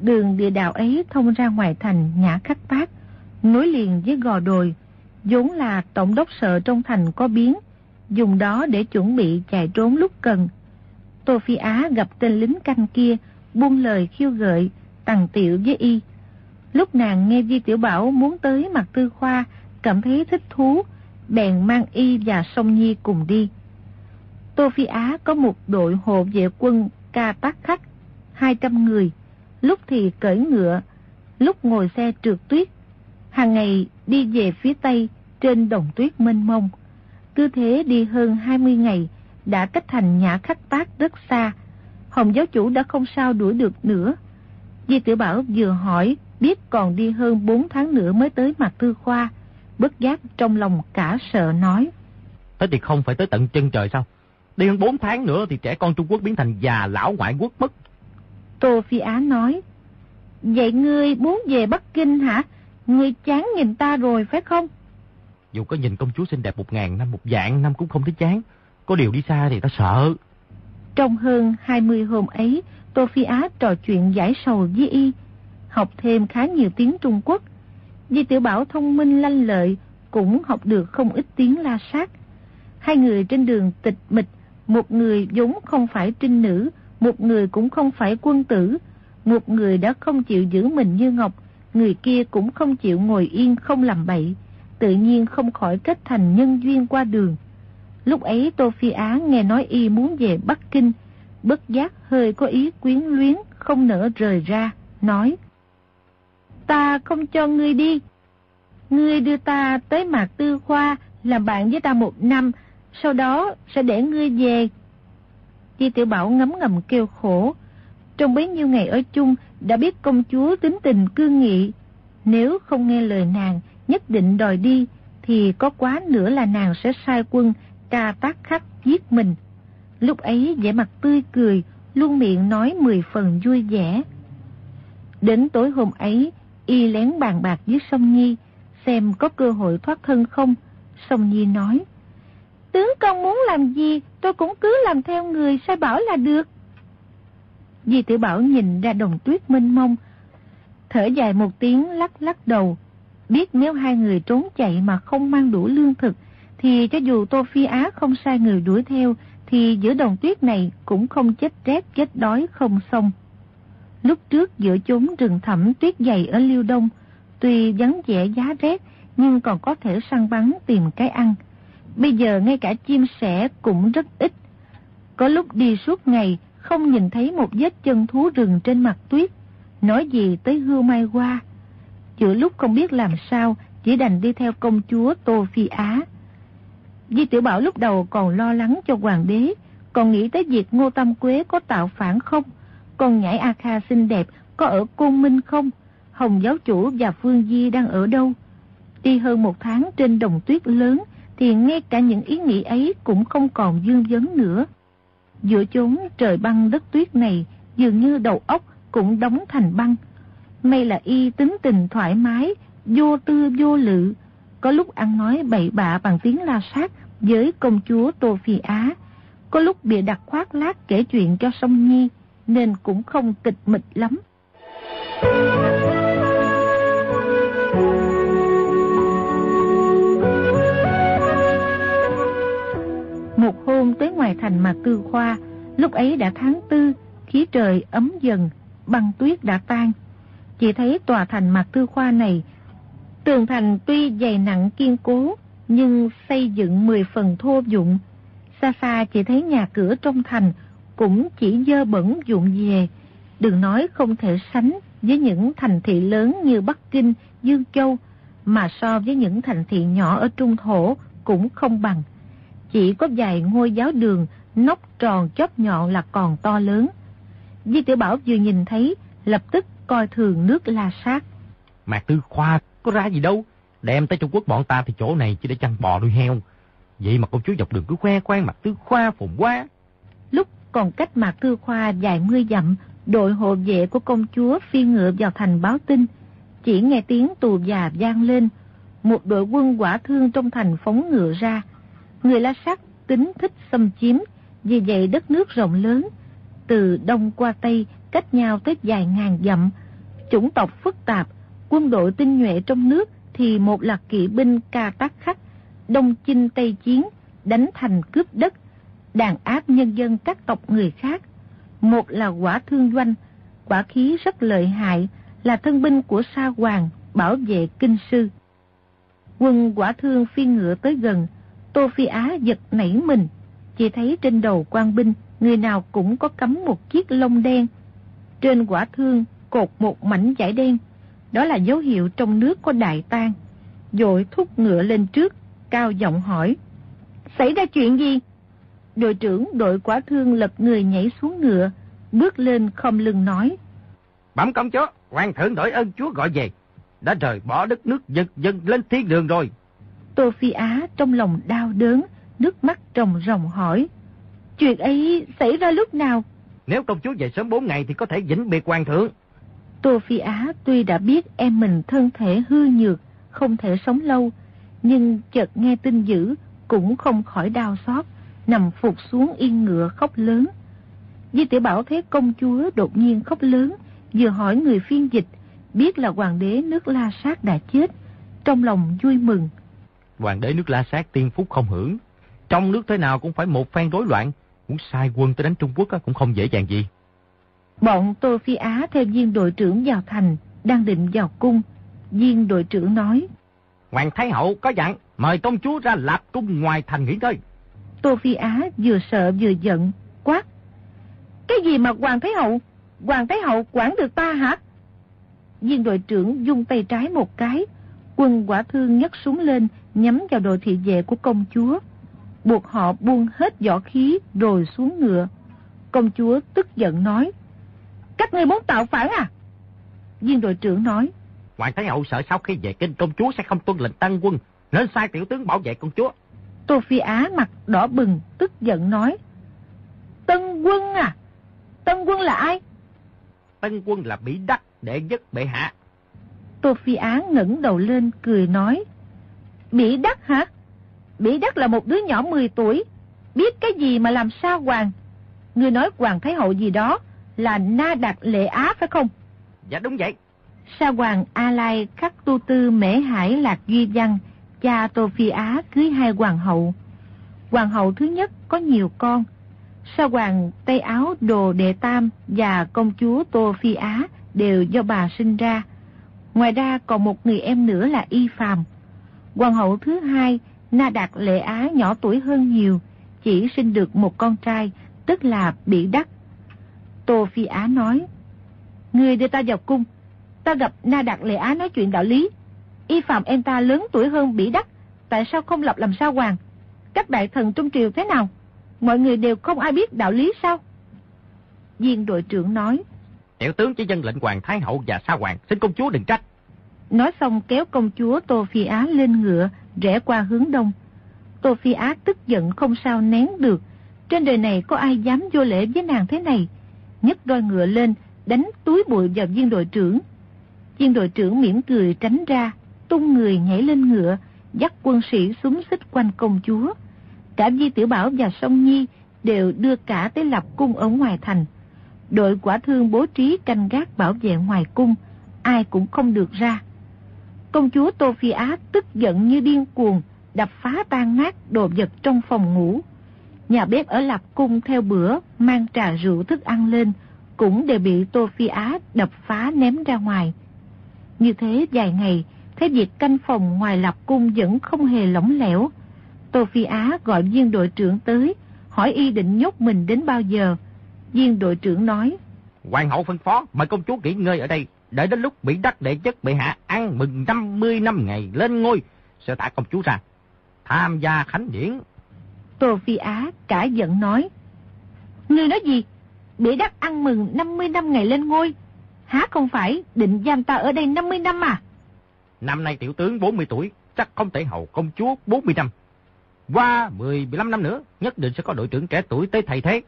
Đường địa đạo ấy thông ra ngoài thành Nhã Khắc Tác, nối liền với gò đồi, vốn là tổng đốc sợ trong thành có biến, dùng đó để chuẩn bị chạy trốn lúc cần. Tô Phi Á gặp tên lính canh kia, buông lời khiêu gợi, tằng tiểu với y. Lúc nàng nghe Di Tiểu Bảo muốn tới mặt tư khoa, cảm thấy thích thú, bèn mang y và song nhi cùng đi. Tô Phi Á có một đội hộ vệ quân ca tác khách, 200 người, lúc thì cởi ngựa, lúc ngồi xe trượt tuyết. Hàng ngày đi về phía Tây trên đồng tuyết mênh mông. Cứ thế đi hơn 20 ngày, đã cách thành nhã khắc tác rất xa. Hồng giáo chủ đã không sao đuổi được nữa. Di tiểu Bảo vừa hỏi, biết còn đi hơn 4 tháng nữa mới tới mặt thư khoa. Bất giác trong lòng cả sợ nói. Thế thì không phải tới tận chân trời sao? Đi hơn 4 tháng nữa thì trẻ con Trung Quốc biến thành già lão ngoại quốc mất. Tô Phi Á nói. Vậy ngươi muốn về Bắc Kinh hả? Ngươi chán nhìn ta rồi phải không? Dù có nhìn công chúa xinh đẹp một ngàn năm một dạng năm cũng không thấy chán. Có điều đi xa thì ta sợ. Trong hơn 20 hôm ấy, Tô Phi Á trò chuyện giải sầu với y, học thêm khá nhiều tiếng Trung Quốc. Di Tiểu Bảo thông minh lanh lợi, cũng học được không ít tiếng la sát. Hai người trên đường tịch mịch, một người vốn không phải trinh nữ, một người cũng không phải quân tử. Một người đã không chịu giữ mình như ngọc, người kia cũng không chịu ngồi yên không làm bậy, tự nhiên không khỏi kết thành nhân duyên qua đường. Lúc ấy Tô Phi Á nghe nói y muốn về Bắc Kinh, bất giác hơi có ý quyến luyến, không nỡ rời ra, nói Ta không cho ngươi đi. Ngươi đưa ta tới Mạc Tư Khoa, làm bạn với ta một năm, sau đó sẽ để ngươi về. Di Tiểu Bảo ngấm ngầm kêu khổ. Trong bấy nhiêu ngày ở chung, đã biết công chúa tính tình cương nghị. Nếu không nghe lời nàng, nhất định đòi đi, thì có quá nữa là nàng sẽ sai quân ca tác khắc giết mình. Lúc ấy vẻ mặt tươi cười, luôn miệng nói mười phần vui vẻ. Đến tối hôm ấy, y lén bàn bạc với Song Nhi, xem có cơ hội thoát thân không. Song Nhi nói, Tướng công muốn làm gì, tôi cũng cứ làm theo người sai bảo là được. Di tiểu Bảo nhìn ra đồng tuyết mênh mông, thở dài một tiếng lắc lắc đầu, biết nếu hai người trốn chạy mà không mang đủ lương thực, thì cho dù Tô Phi Á không sai người đuổi theo, thì giữa đồng tuyết này cũng không chết rét chết đói không xong. Lúc trước giữa chốn rừng thẳm tuyết dày ở Liêu Đông, tuy vắng vẻ giá rét, nhưng còn có thể săn bắn tìm cái ăn. Bây giờ ngay cả chim sẻ cũng rất ít. Có lúc đi suốt ngày, không nhìn thấy một vết chân thú rừng trên mặt tuyết, nói gì tới hưu mai qua. Giữa lúc không biết làm sao, chỉ đành đi theo công chúa Tô Phi Á. Di Tiểu Bảo lúc đầu còn lo lắng cho hoàng đế, còn nghĩ tới việc Ngô Tâm Quế có tạo phản không, con nhảy A Kha xinh đẹp có ở Côn Minh không, Hồng giáo chủ và Phương Di đang ở đâu. Đi hơn một tháng trên đồng tuyết lớn thì ngay cả những ý nghĩ ấy cũng không còn dương vấn nữa. Giữa chốn trời băng đất tuyết này dường như đầu óc cũng đóng thành băng. May là y tính tình thoải mái, vô tư vô lự, có lúc ăn nói bậy bạ bằng tiếng la sát với công chúa Tô Phi Á, có lúc bịa đặt khoác lác kể chuyện cho sông Nhi, nên cũng không kịch mịch lắm. Một hôm tới ngoài thành mà Tư Khoa, lúc ấy đã tháng tư, khí trời ấm dần, băng tuyết đã tan. Chỉ thấy tòa thành Mạc Tư Khoa này, tường thành tuy dày nặng kiên cố, nhưng xây dựng 10 phần thô dụng. Xa xa chỉ thấy nhà cửa trong thành cũng chỉ dơ bẩn dụng về, đừng nói không thể sánh với những thành thị lớn như Bắc Kinh, Dương Châu, mà so với những thành thị nhỏ ở Trung Thổ cũng không bằng. Chỉ có vài ngôi giáo đường, nóc tròn chóp nhọn là còn to lớn. Di tiểu Bảo vừa nhìn thấy, lập tức coi thường nước la sát. Mạc Tư Khoa có ra gì đâu, đem tới Trung Quốc bọn ta thì chỗ này chỉ để chăn bò nuôi heo. Vậy mà công chúa dọc đường cứ khoe khoang Mạc Tư Khoa phùng quá. Lúc còn cách Mạc thư Khoa vài mươi dặm, đội hộ vệ của công chúa phi ngựa vào thành báo tin. Chỉ nghe tiếng tù già vang lên, một đội quân quả thương trong thành phóng ngựa ra. Người La sắc tính thích xâm chiếm, vì vậy đất nước rộng lớn, từ đông qua tây cách nhau tới vài ngàn dặm. Chủng tộc phức tạp, quân đội tinh nhuệ trong nước thì một là kỵ binh ca tác khách, đông chinh tây chiến, đánh thành cướp đất, đàn áp nhân dân các tộc người khác. Một là quả thương doanh, quả khí rất lợi hại, là thân binh của sa hoàng, bảo vệ kinh sư. Quân quả thương phi ngựa tới gần, Tô Phi Á giật nảy mình, chỉ thấy trên đầu quan binh, người nào cũng có cắm một chiếc lông đen. Trên quả thương cột một mảnh vải đen, đó là dấu hiệu trong nước có đại tang. Dội thúc ngựa lên trước, cao giọng hỏi. Xảy ra chuyện gì? Đội trưởng đội quả thương lật người nhảy xuống ngựa, bước lên không lưng nói. Bẩm công chúa, hoàng thượng đổi ơn chúa gọi về. Đã rời bỏ đất nước dân dân lên thiên đường rồi. Tô Phi Á trong lòng đau đớn, nước mắt trồng ròng hỏi. Chuyện ấy xảy ra lúc nào? Nếu công chúa về sớm 4 ngày thì có thể vĩnh biệt hoàng thượng. Tô Phi Á tuy đã biết em mình thân thể hư nhược, không thể sống lâu, nhưng chợt nghe tin dữ cũng không khỏi đau xót, nằm phục xuống yên ngựa khóc lớn. Di tiểu Bảo thấy công chúa đột nhiên khóc lớn, vừa hỏi người phiên dịch, biết là hoàng đế nước La Sát đã chết, trong lòng vui mừng. Hoàng đế nước La Sát tiên phúc không hưởng, trong nước thế nào cũng phải một phen rối loạn, muốn sai quân tới đánh Trung Quốc cũng không dễ dàng gì. Bọn Tô Phi Á theo viên đội trưởng vào thành, đang định vào cung. Viên đội trưởng nói. Hoàng Thái Hậu có dặn, mời công chúa ra lạp cung ngoài thành nghỉ ngơi. Tô Phi Á vừa sợ vừa giận, quát. Cái gì mà Hoàng Thái Hậu? Hoàng Thái Hậu quản được ta hả? Viên đội trưởng dung tay trái một cái, quân quả thương nhấc súng lên, nhắm vào đội thị vệ của công chúa. Buộc họ buông hết võ khí rồi xuống ngựa. Công chúa tức giận nói. Các ngươi muốn tạo phản à? Viên đội trưởng nói. Hoàng Thái Hậu sợ sau khi về kinh công chúa sẽ không tuân lệnh tăng quân, nên sai tiểu tướng bảo vệ công chúa. Tô Phi Á mặt đỏ bừng, tức giận nói. Tân quân à? Tân quân là ai? Tân quân là Bỉ Đắc, đệ nhất bệ hạ. Tô Phi Á ngẩng đầu lên, cười nói. Bỉ Đắc hả? Bỉ Đắc là một đứa nhỏ 10 tuổi, biết cái gì mà làm sao hoàng. Ngươi nói hoàng thái hậu gì đó, là Na Đạt Lệ Á phải không? Dạ đúng vậy. Sa Hoàng A Lai khắc tu tư Mễ Hải Lạc Duy Văn, cha Tô Phi Á cưới hai hoàng hậu. Hoàng hậu thứ nhất có nhiều con. Sa Hoàng Tây Áo Đồ Đệ Tam và công chúa Tô Phi Á đều do bà sinh ra. Ngoài ra còn một người em nữa là Y Phàm. Hoàng hậu thứ hai, Na Đạt Lệ Á nhỏ tuổi hơn nhiều, chỉ sinh được một con trai, tức là Bỉ Đắc. Tô Phi Á nói, Người đưa ta vào cung, ta gặp Na Đạt Lệ Á nói chuyện đạo lý. Y phạm em ta lớn tuổi hơn Bỉ Đắc, tại sao không lập làm sao hoàng? các đại thần trong triều thế nào? Mọi người đều không ai biết đạo lý sao? Viên đội trưởng nói. Tiểu tướng chỉ dân lệnh hoàng thái hậu và sa hoàng, xin công chúa đừng trách. Nói xong kéo công chúa Tô Phi Á lên ngựa, rẽ qua hướng đông. Tô Phi Á tức giận không sao nén được. Trên đời này có ai dám vô lễ với nàng thế này? nhấc roi ngựa lên, đánh túi bụi vào viên đội trưởng. Viên đội trưởng mỉm cười tránh ra, tung người nhảy lên ngựa, dắt quân sĩ súng xích quanh công chúa. Cả Di Tiểu Bảo và Song Nhi đều đưa cả tới lập cung ở ngoài thành. Đội quả thương bố trí canh gác bảo vệ ngoài cung, ai cũng không được ra. Công chúa Tô Phi Á tức giận như điên cuồng, đập phá tan nát đồ vật trong phòng ngủ. Nhà bếp ở Lập Cung theo bữa, mang trà rượu thức ăn lên, cũng đều bị Tô Phi Á đập phá ném ra ngoài. Như thế vài ngày, thấy việc canh phòng ngoài Lập Cung vẫn không hề lỏng lẻo. Tô Phi Á gọi viên đội trưởng tới, hỏi y định nhốt mình đến bao giờ. Viên đội trưởng nói, Hoàng hậu phân phó, mời công chúa nghỉ ngơi ở đây, đợi đến lúc bị đắc đệ chất bệ hạ ăn mừng 50 năm ngày lên ngôi, sẽ thả công chúa ra, tham gia khánh điển. Tô Phi Á cả giận nói, Ngươi nói gì? Bị đắc ăn mừng 50 năm ngày lên ngôi, há không phải định giam ta ở đây 50 năm à? Năm nay tiểu tướng 40 tuổi, chắc không thể hầu công chúa 40 năm. Qua 10-15 năm nữa, nhất định sẽ có đội trưởng trẻ tuổi tới thay thế.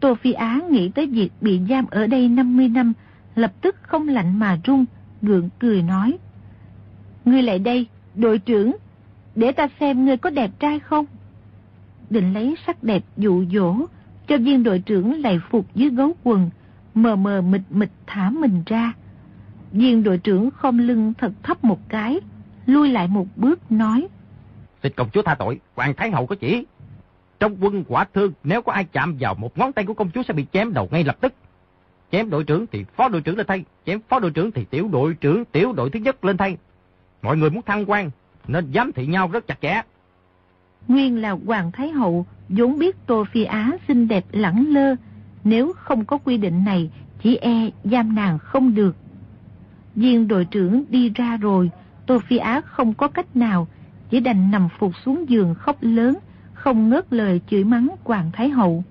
Tô Phi Á nghĩ tới việc bị giam ở đây 50 năm, lập tức không lạnh mà run, gượng cười nói. Ngươi lại đây, đội trưởng, để ta xem ngươi có đẹp trai không? Định lấy sắc đẹp dụ dỗ, cho viên đội trưởng lại phục dưới gấu quần, mờ mờ mịt mịt thả mình ra. Viên đội trưởng không lưng thật thấp một cái, lui lại một bước nói. Xin công chúa tha tội, Hoàng Thái Hậu có chỉ. Trong quân quả thương, nếu có ai chạm vào một ngón tay của công chúa sẽ bị chém đầu ngay lập tức. Chém đội trưởng thì phó đội trưởng lên thay, chém phó đội trưởng thì tiểu đội trưởng, tiểu đội thứ nhất lên thay. Mọi người muốn thăng quan, nên giám thị nhau rất chặt chẽ. Nguyên là Hoàng Thái Hậu, vốn biết Tô Phi Á xinh đẹp lẳng lơ, nếu không có quy định này, chỉ e giam nàng không được. Viên đội trưởng đi ra rồi, Tô Phi Á không có cách nào, chỉ đành nằm phục xuống giường khóc lớn, không ngớt lời chửi mắng Hoàng Thái Hậu.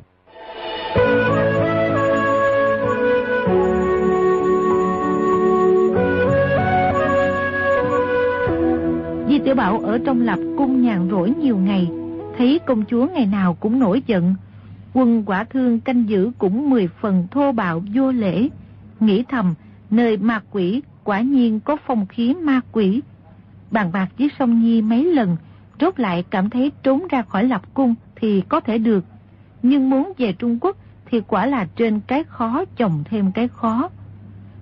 Di Tiểu Bảo ở trong lập cung nhàn rỗi nhiều ngày, thấy công chúa ngày nào cũng nổi giận. Quân quả thương canh giữ cũng mười phần thô bạo vô lễ, nghĩ thầm nơi ma quỷ quả nhiên có phong khí ma quỷ. Bàn bạc với sông Nhi mấy lần, rốt lại cảm thấy trốn ra khỏi lập cung thì có thể được. Nhưng muốn về Trung Quốc thì quả là trên cái khó chồng thêm cái khó.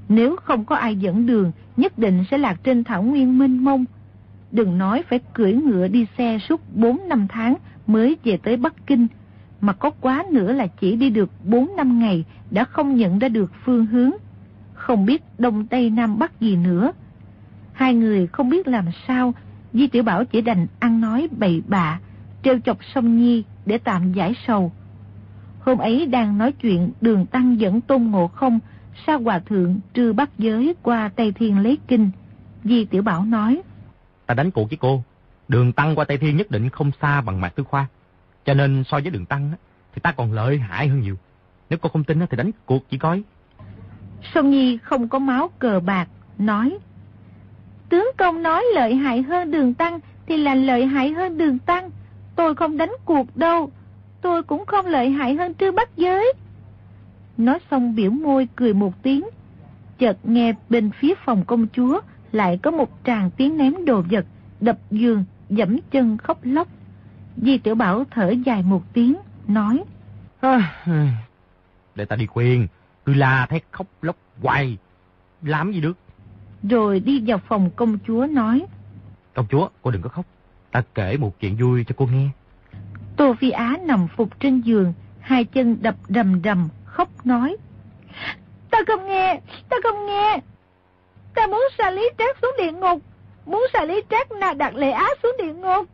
Nếu không có ai dẫn đường, nhất định sẽ lạc trên thảo nguyên minh mông. Đừng nói phải cưỡi ngựa đi xe suốt 4 năm tháng mới về tới Bắc Kinh, mà có quá nữa là chỉ đi được 4 năm ngày đã không nhận ra được phương hướng, không biết Đông Tây Nam Bắc gì nữa. Hai người không biết làm sao, Di Tiểu Bảo chỉ đành ăn nói bậy bạ, treo chọc sông Nhi để tạm giải sầu. Hôm ấy đang nói chuyện đường tăng dẫn tôn ngộ không, sa hòa thượng trư bắt giới qua Tây Thiên lấy kinh. Di Tiểu Bảo nói, Ta đánh cuộc với cô, đường tăng qua Tây Thiên nhất định không xa bằng Mạc Tư Khoa. Cho nên so với đường tăng thì ta còn lợi hại hơn nhiều. Nếu cô không tin thì đánh cuộc chỉ coi. Sông Nhi không có máu cờ bạc, nói. Tướng công nói lợi hại hơn đường tăng thì là lợi hại hơn đường tăng. Tôi không đánh cuộc đâu. Tôi cũng không lợi hại hơn trư bắt giới. Nói xong biểu môi cười một tiếng. Chợt nghe bên phía phòng công chúa lại có một tràng tiếng ném đồ vật, đập giường, dẫm chân khóc lóc. Di Tiểu Bảo thở dài một tiếng, nói. Để ta đi khuyên, cứ la thét khóc lóc hoài, làm gì được. Rồi đi vào phòng công chúa nói. Công chúa, cô đừng có khóc, ta kể một chuyện vui cho cô nghe. Tô Phi Á nằm phục trên giường, hai chân đập rầm rầm, khóc nói. Ta không nghe, ta không nghe. Ta muốn xa lý trác xuống địa ngục, muốn xa lý trác nà đặt lệ á xuống địa ngục.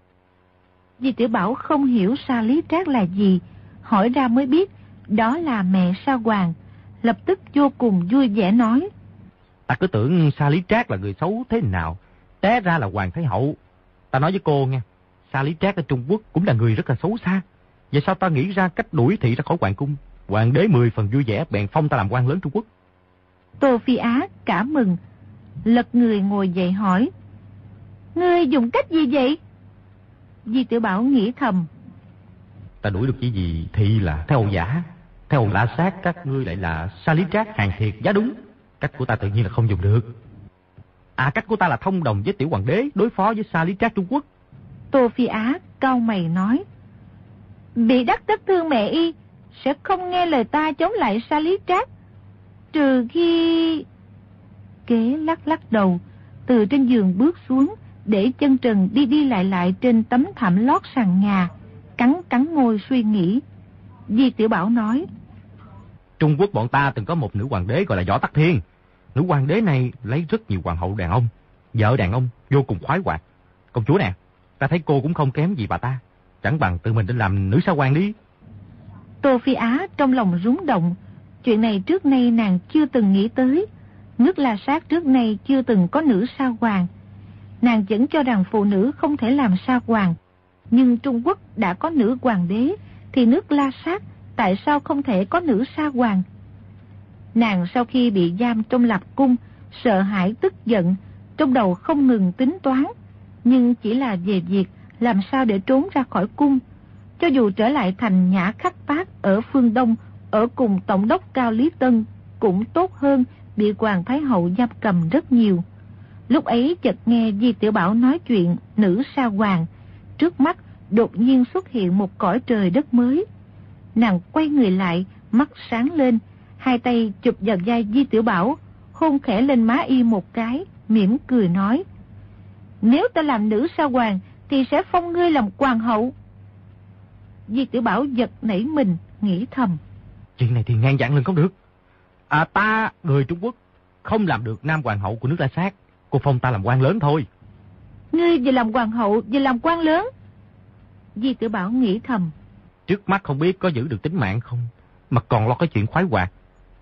Di tiểu Bảo không hiểu sa lý trác là gì, hỏi ra mới biết đó là mẹ sa hoàng, lập tức vô cùng vui vẻ nói. Ta cứ tưởng sa lý trác là người xấu thế nào, té ra là hoàng thái hậu. Ta nói với cô nghe, Sa Lý Trác ở Trung Quốc cũng là người rất là xấu xa. Vậy sao ta nghĩ ra cách đuổi thị ra khỏi hoàng cung? Hoàng đế mười phần vui vẻ bèn phong ta làm quan lớn Trung Quốc. Tô Phi Á cảm mừng, lật người ngồi dậy hỏi. Ngươi dùng cách gì vậy? Di Tiểu Bảo nghĩ thầm. Ta đuổi được chỉ gì thì là theo giả. Theo lạ sát các ngươi lại là Sa Lý Trác hàng thiệt giá đúng. Cách của ta tự nhiên là không dùng được. À cách của ta là thông đồng với tiểu hoàng đế đối phó với Sa Lý Trác Trung Quốc. Tô Phi Á cao mày nói. Bị đắc tất thương mẹ y, sẽ không nghe lời ta chống lại Sa Lý Trác. Trừ khi... Kế lắc lắc đầu, từ trên giường bước xuống, để chân trần đi đi lại lại trên tấm thảm lót sàn nhà, cắn cắn môi suy nghĩ. Di Tiểu Bảo nói. Trung Quốc bọn ta từng có một nữ hoàng đế gọi là Võ Tắc Thiên. Nữ hoàng đế này lấy rất nhiều hoàng hậu đàn ông, vợ đàn ông vô cùng khoái hoạt. Công chúa nè, ta thấy cô cũng không kém gì bà ta. Chẳng bằng tự mình đi làm nữ sa quan đi. Tô Phi Á trong lòng rúng động. Chuyện này trước nay nàng chưa từng nghĩ tới. Nước La Sát trước nay chưa từng có nữ sa hoàng. Nàng vẫn cho rằng phụ nữ không thể làm sa hoàng. Nhưng Trung Quốc đã có nữ hoàng đế, thì nước La Sát tại sao không thể có nữ sa hoàng? Nàng sau khi bị giam trong lập cung, sợ hãi tức giận, trong đầu không ngừng tính toán, nhưng chỉ là về việc làm sao để trốn ra khỏi cung. Cho dù trở lại thành Nhã Khắc Bác ở phương Đông, ở cùng Tổng đốc Cao Lý Tân, cũng tốt hơn bị Hoàng Thái Hậu giam cầm rất nhiều. Lúc ấy chợt nghe Di Tiểu Bảo nói chuyện nữ sa hoàng, trước mắt đột nhiên xuất hiện một cõi trời đất mới. Nàng quay người lại, mắt sáng lên, hai tay chụp vào vai Di Tiểu Bảo, hôn khẽ lên má y một cái, mỉm cười nói. Nếu ta làm nữ sa hoàng, thì sẽ phong ngươi làm hoàng hậu. Di Tiểu Bảo giật nảy mình, nghĩ thầm. Chuyện này thì ngang dặn lên không được. À ta, người Trung Quốc, không làm được nam hoàng hậu của nước La Sát. Cô phong ta làm quan lớn thôi. Ngươi vừa làm hoàng hậu, vừa làm quan lớn. Di Tiểu Bảo nghĩ thầm. Trước mắt không biết có giữ được tính mạng không, mà còn lo cái chuyện khoái hoạt.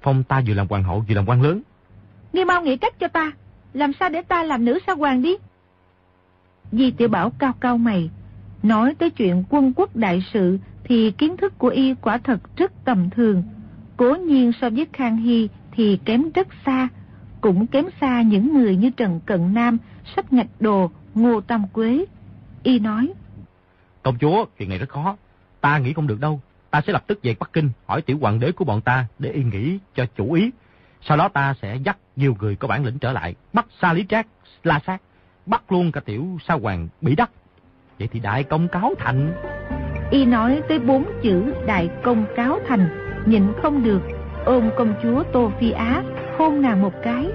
Phong ta vừa làm hoàng hậu vừa làm quan lớn. Ngươi mau nghĩ cách cho ta, làm sao để ta làm nữ sa hoàng đi. Di Tiểu Bảo cao cao mày, nói tới chuyện quân quốc đại sự thì kiến thức của y quả thật rất tầm thường. Cố nhiên so với Khang Hy thì kém rất xa, cũng kém xa những người như Trần Cận Nam, Sách Ngạch Đồ, Ngô Tam Quế. Y nói, Công chúa, chuyện này rất khó. Ta nghĩ không được đâu. Ta sẽ lập tức về Bắc Kinh hỏi tiểu hoàng đế của bọn ta để y nghĩ cho chủ ý. Sau đó ta sẽ dắt nhiều người có bản lĩnh trở lại, bắt Sa Lý Trác, La Sát, bắt luôn cả tiểu Sa Hoàng bị đắc. Vậy thì đại công cáo thành. Y nói tới bốn chữ đại công cáo thành, nhịn không được, ôm công chúa Tô Phi Á, hôn nàng một cái.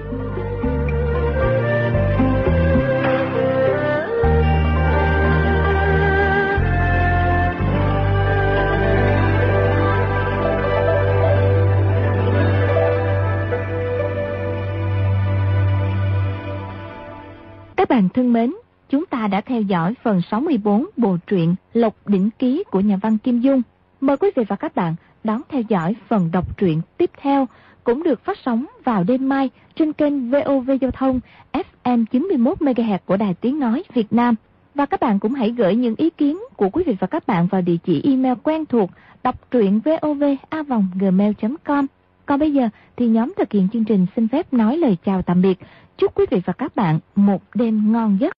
Các bạn thân mến, chúng ta đã theo dõi phần 64 bộ truyện Lộc Đỉnh Ký của nhà văn Kim Dung. Mời quý vị và các bạn đón theo dõi phần đọc truyện tiếp theo cũng được phát sóng vào đêm mai trên kênh VOV Giao thông FM 91MHz của Đài Tiếng Nói Việt Nam. Và các bạn cũng hãy gửi những ý kiến của quý vị và các bạn vào địa chỉ email quen thuộc đọc truyện vovavonggmail.com. Còn bây giờ thì nhóm thực hiện chương trình xin phép nói lời chào tạm biệt. Chúc quý vị và các bạn một đêm ngon giấc.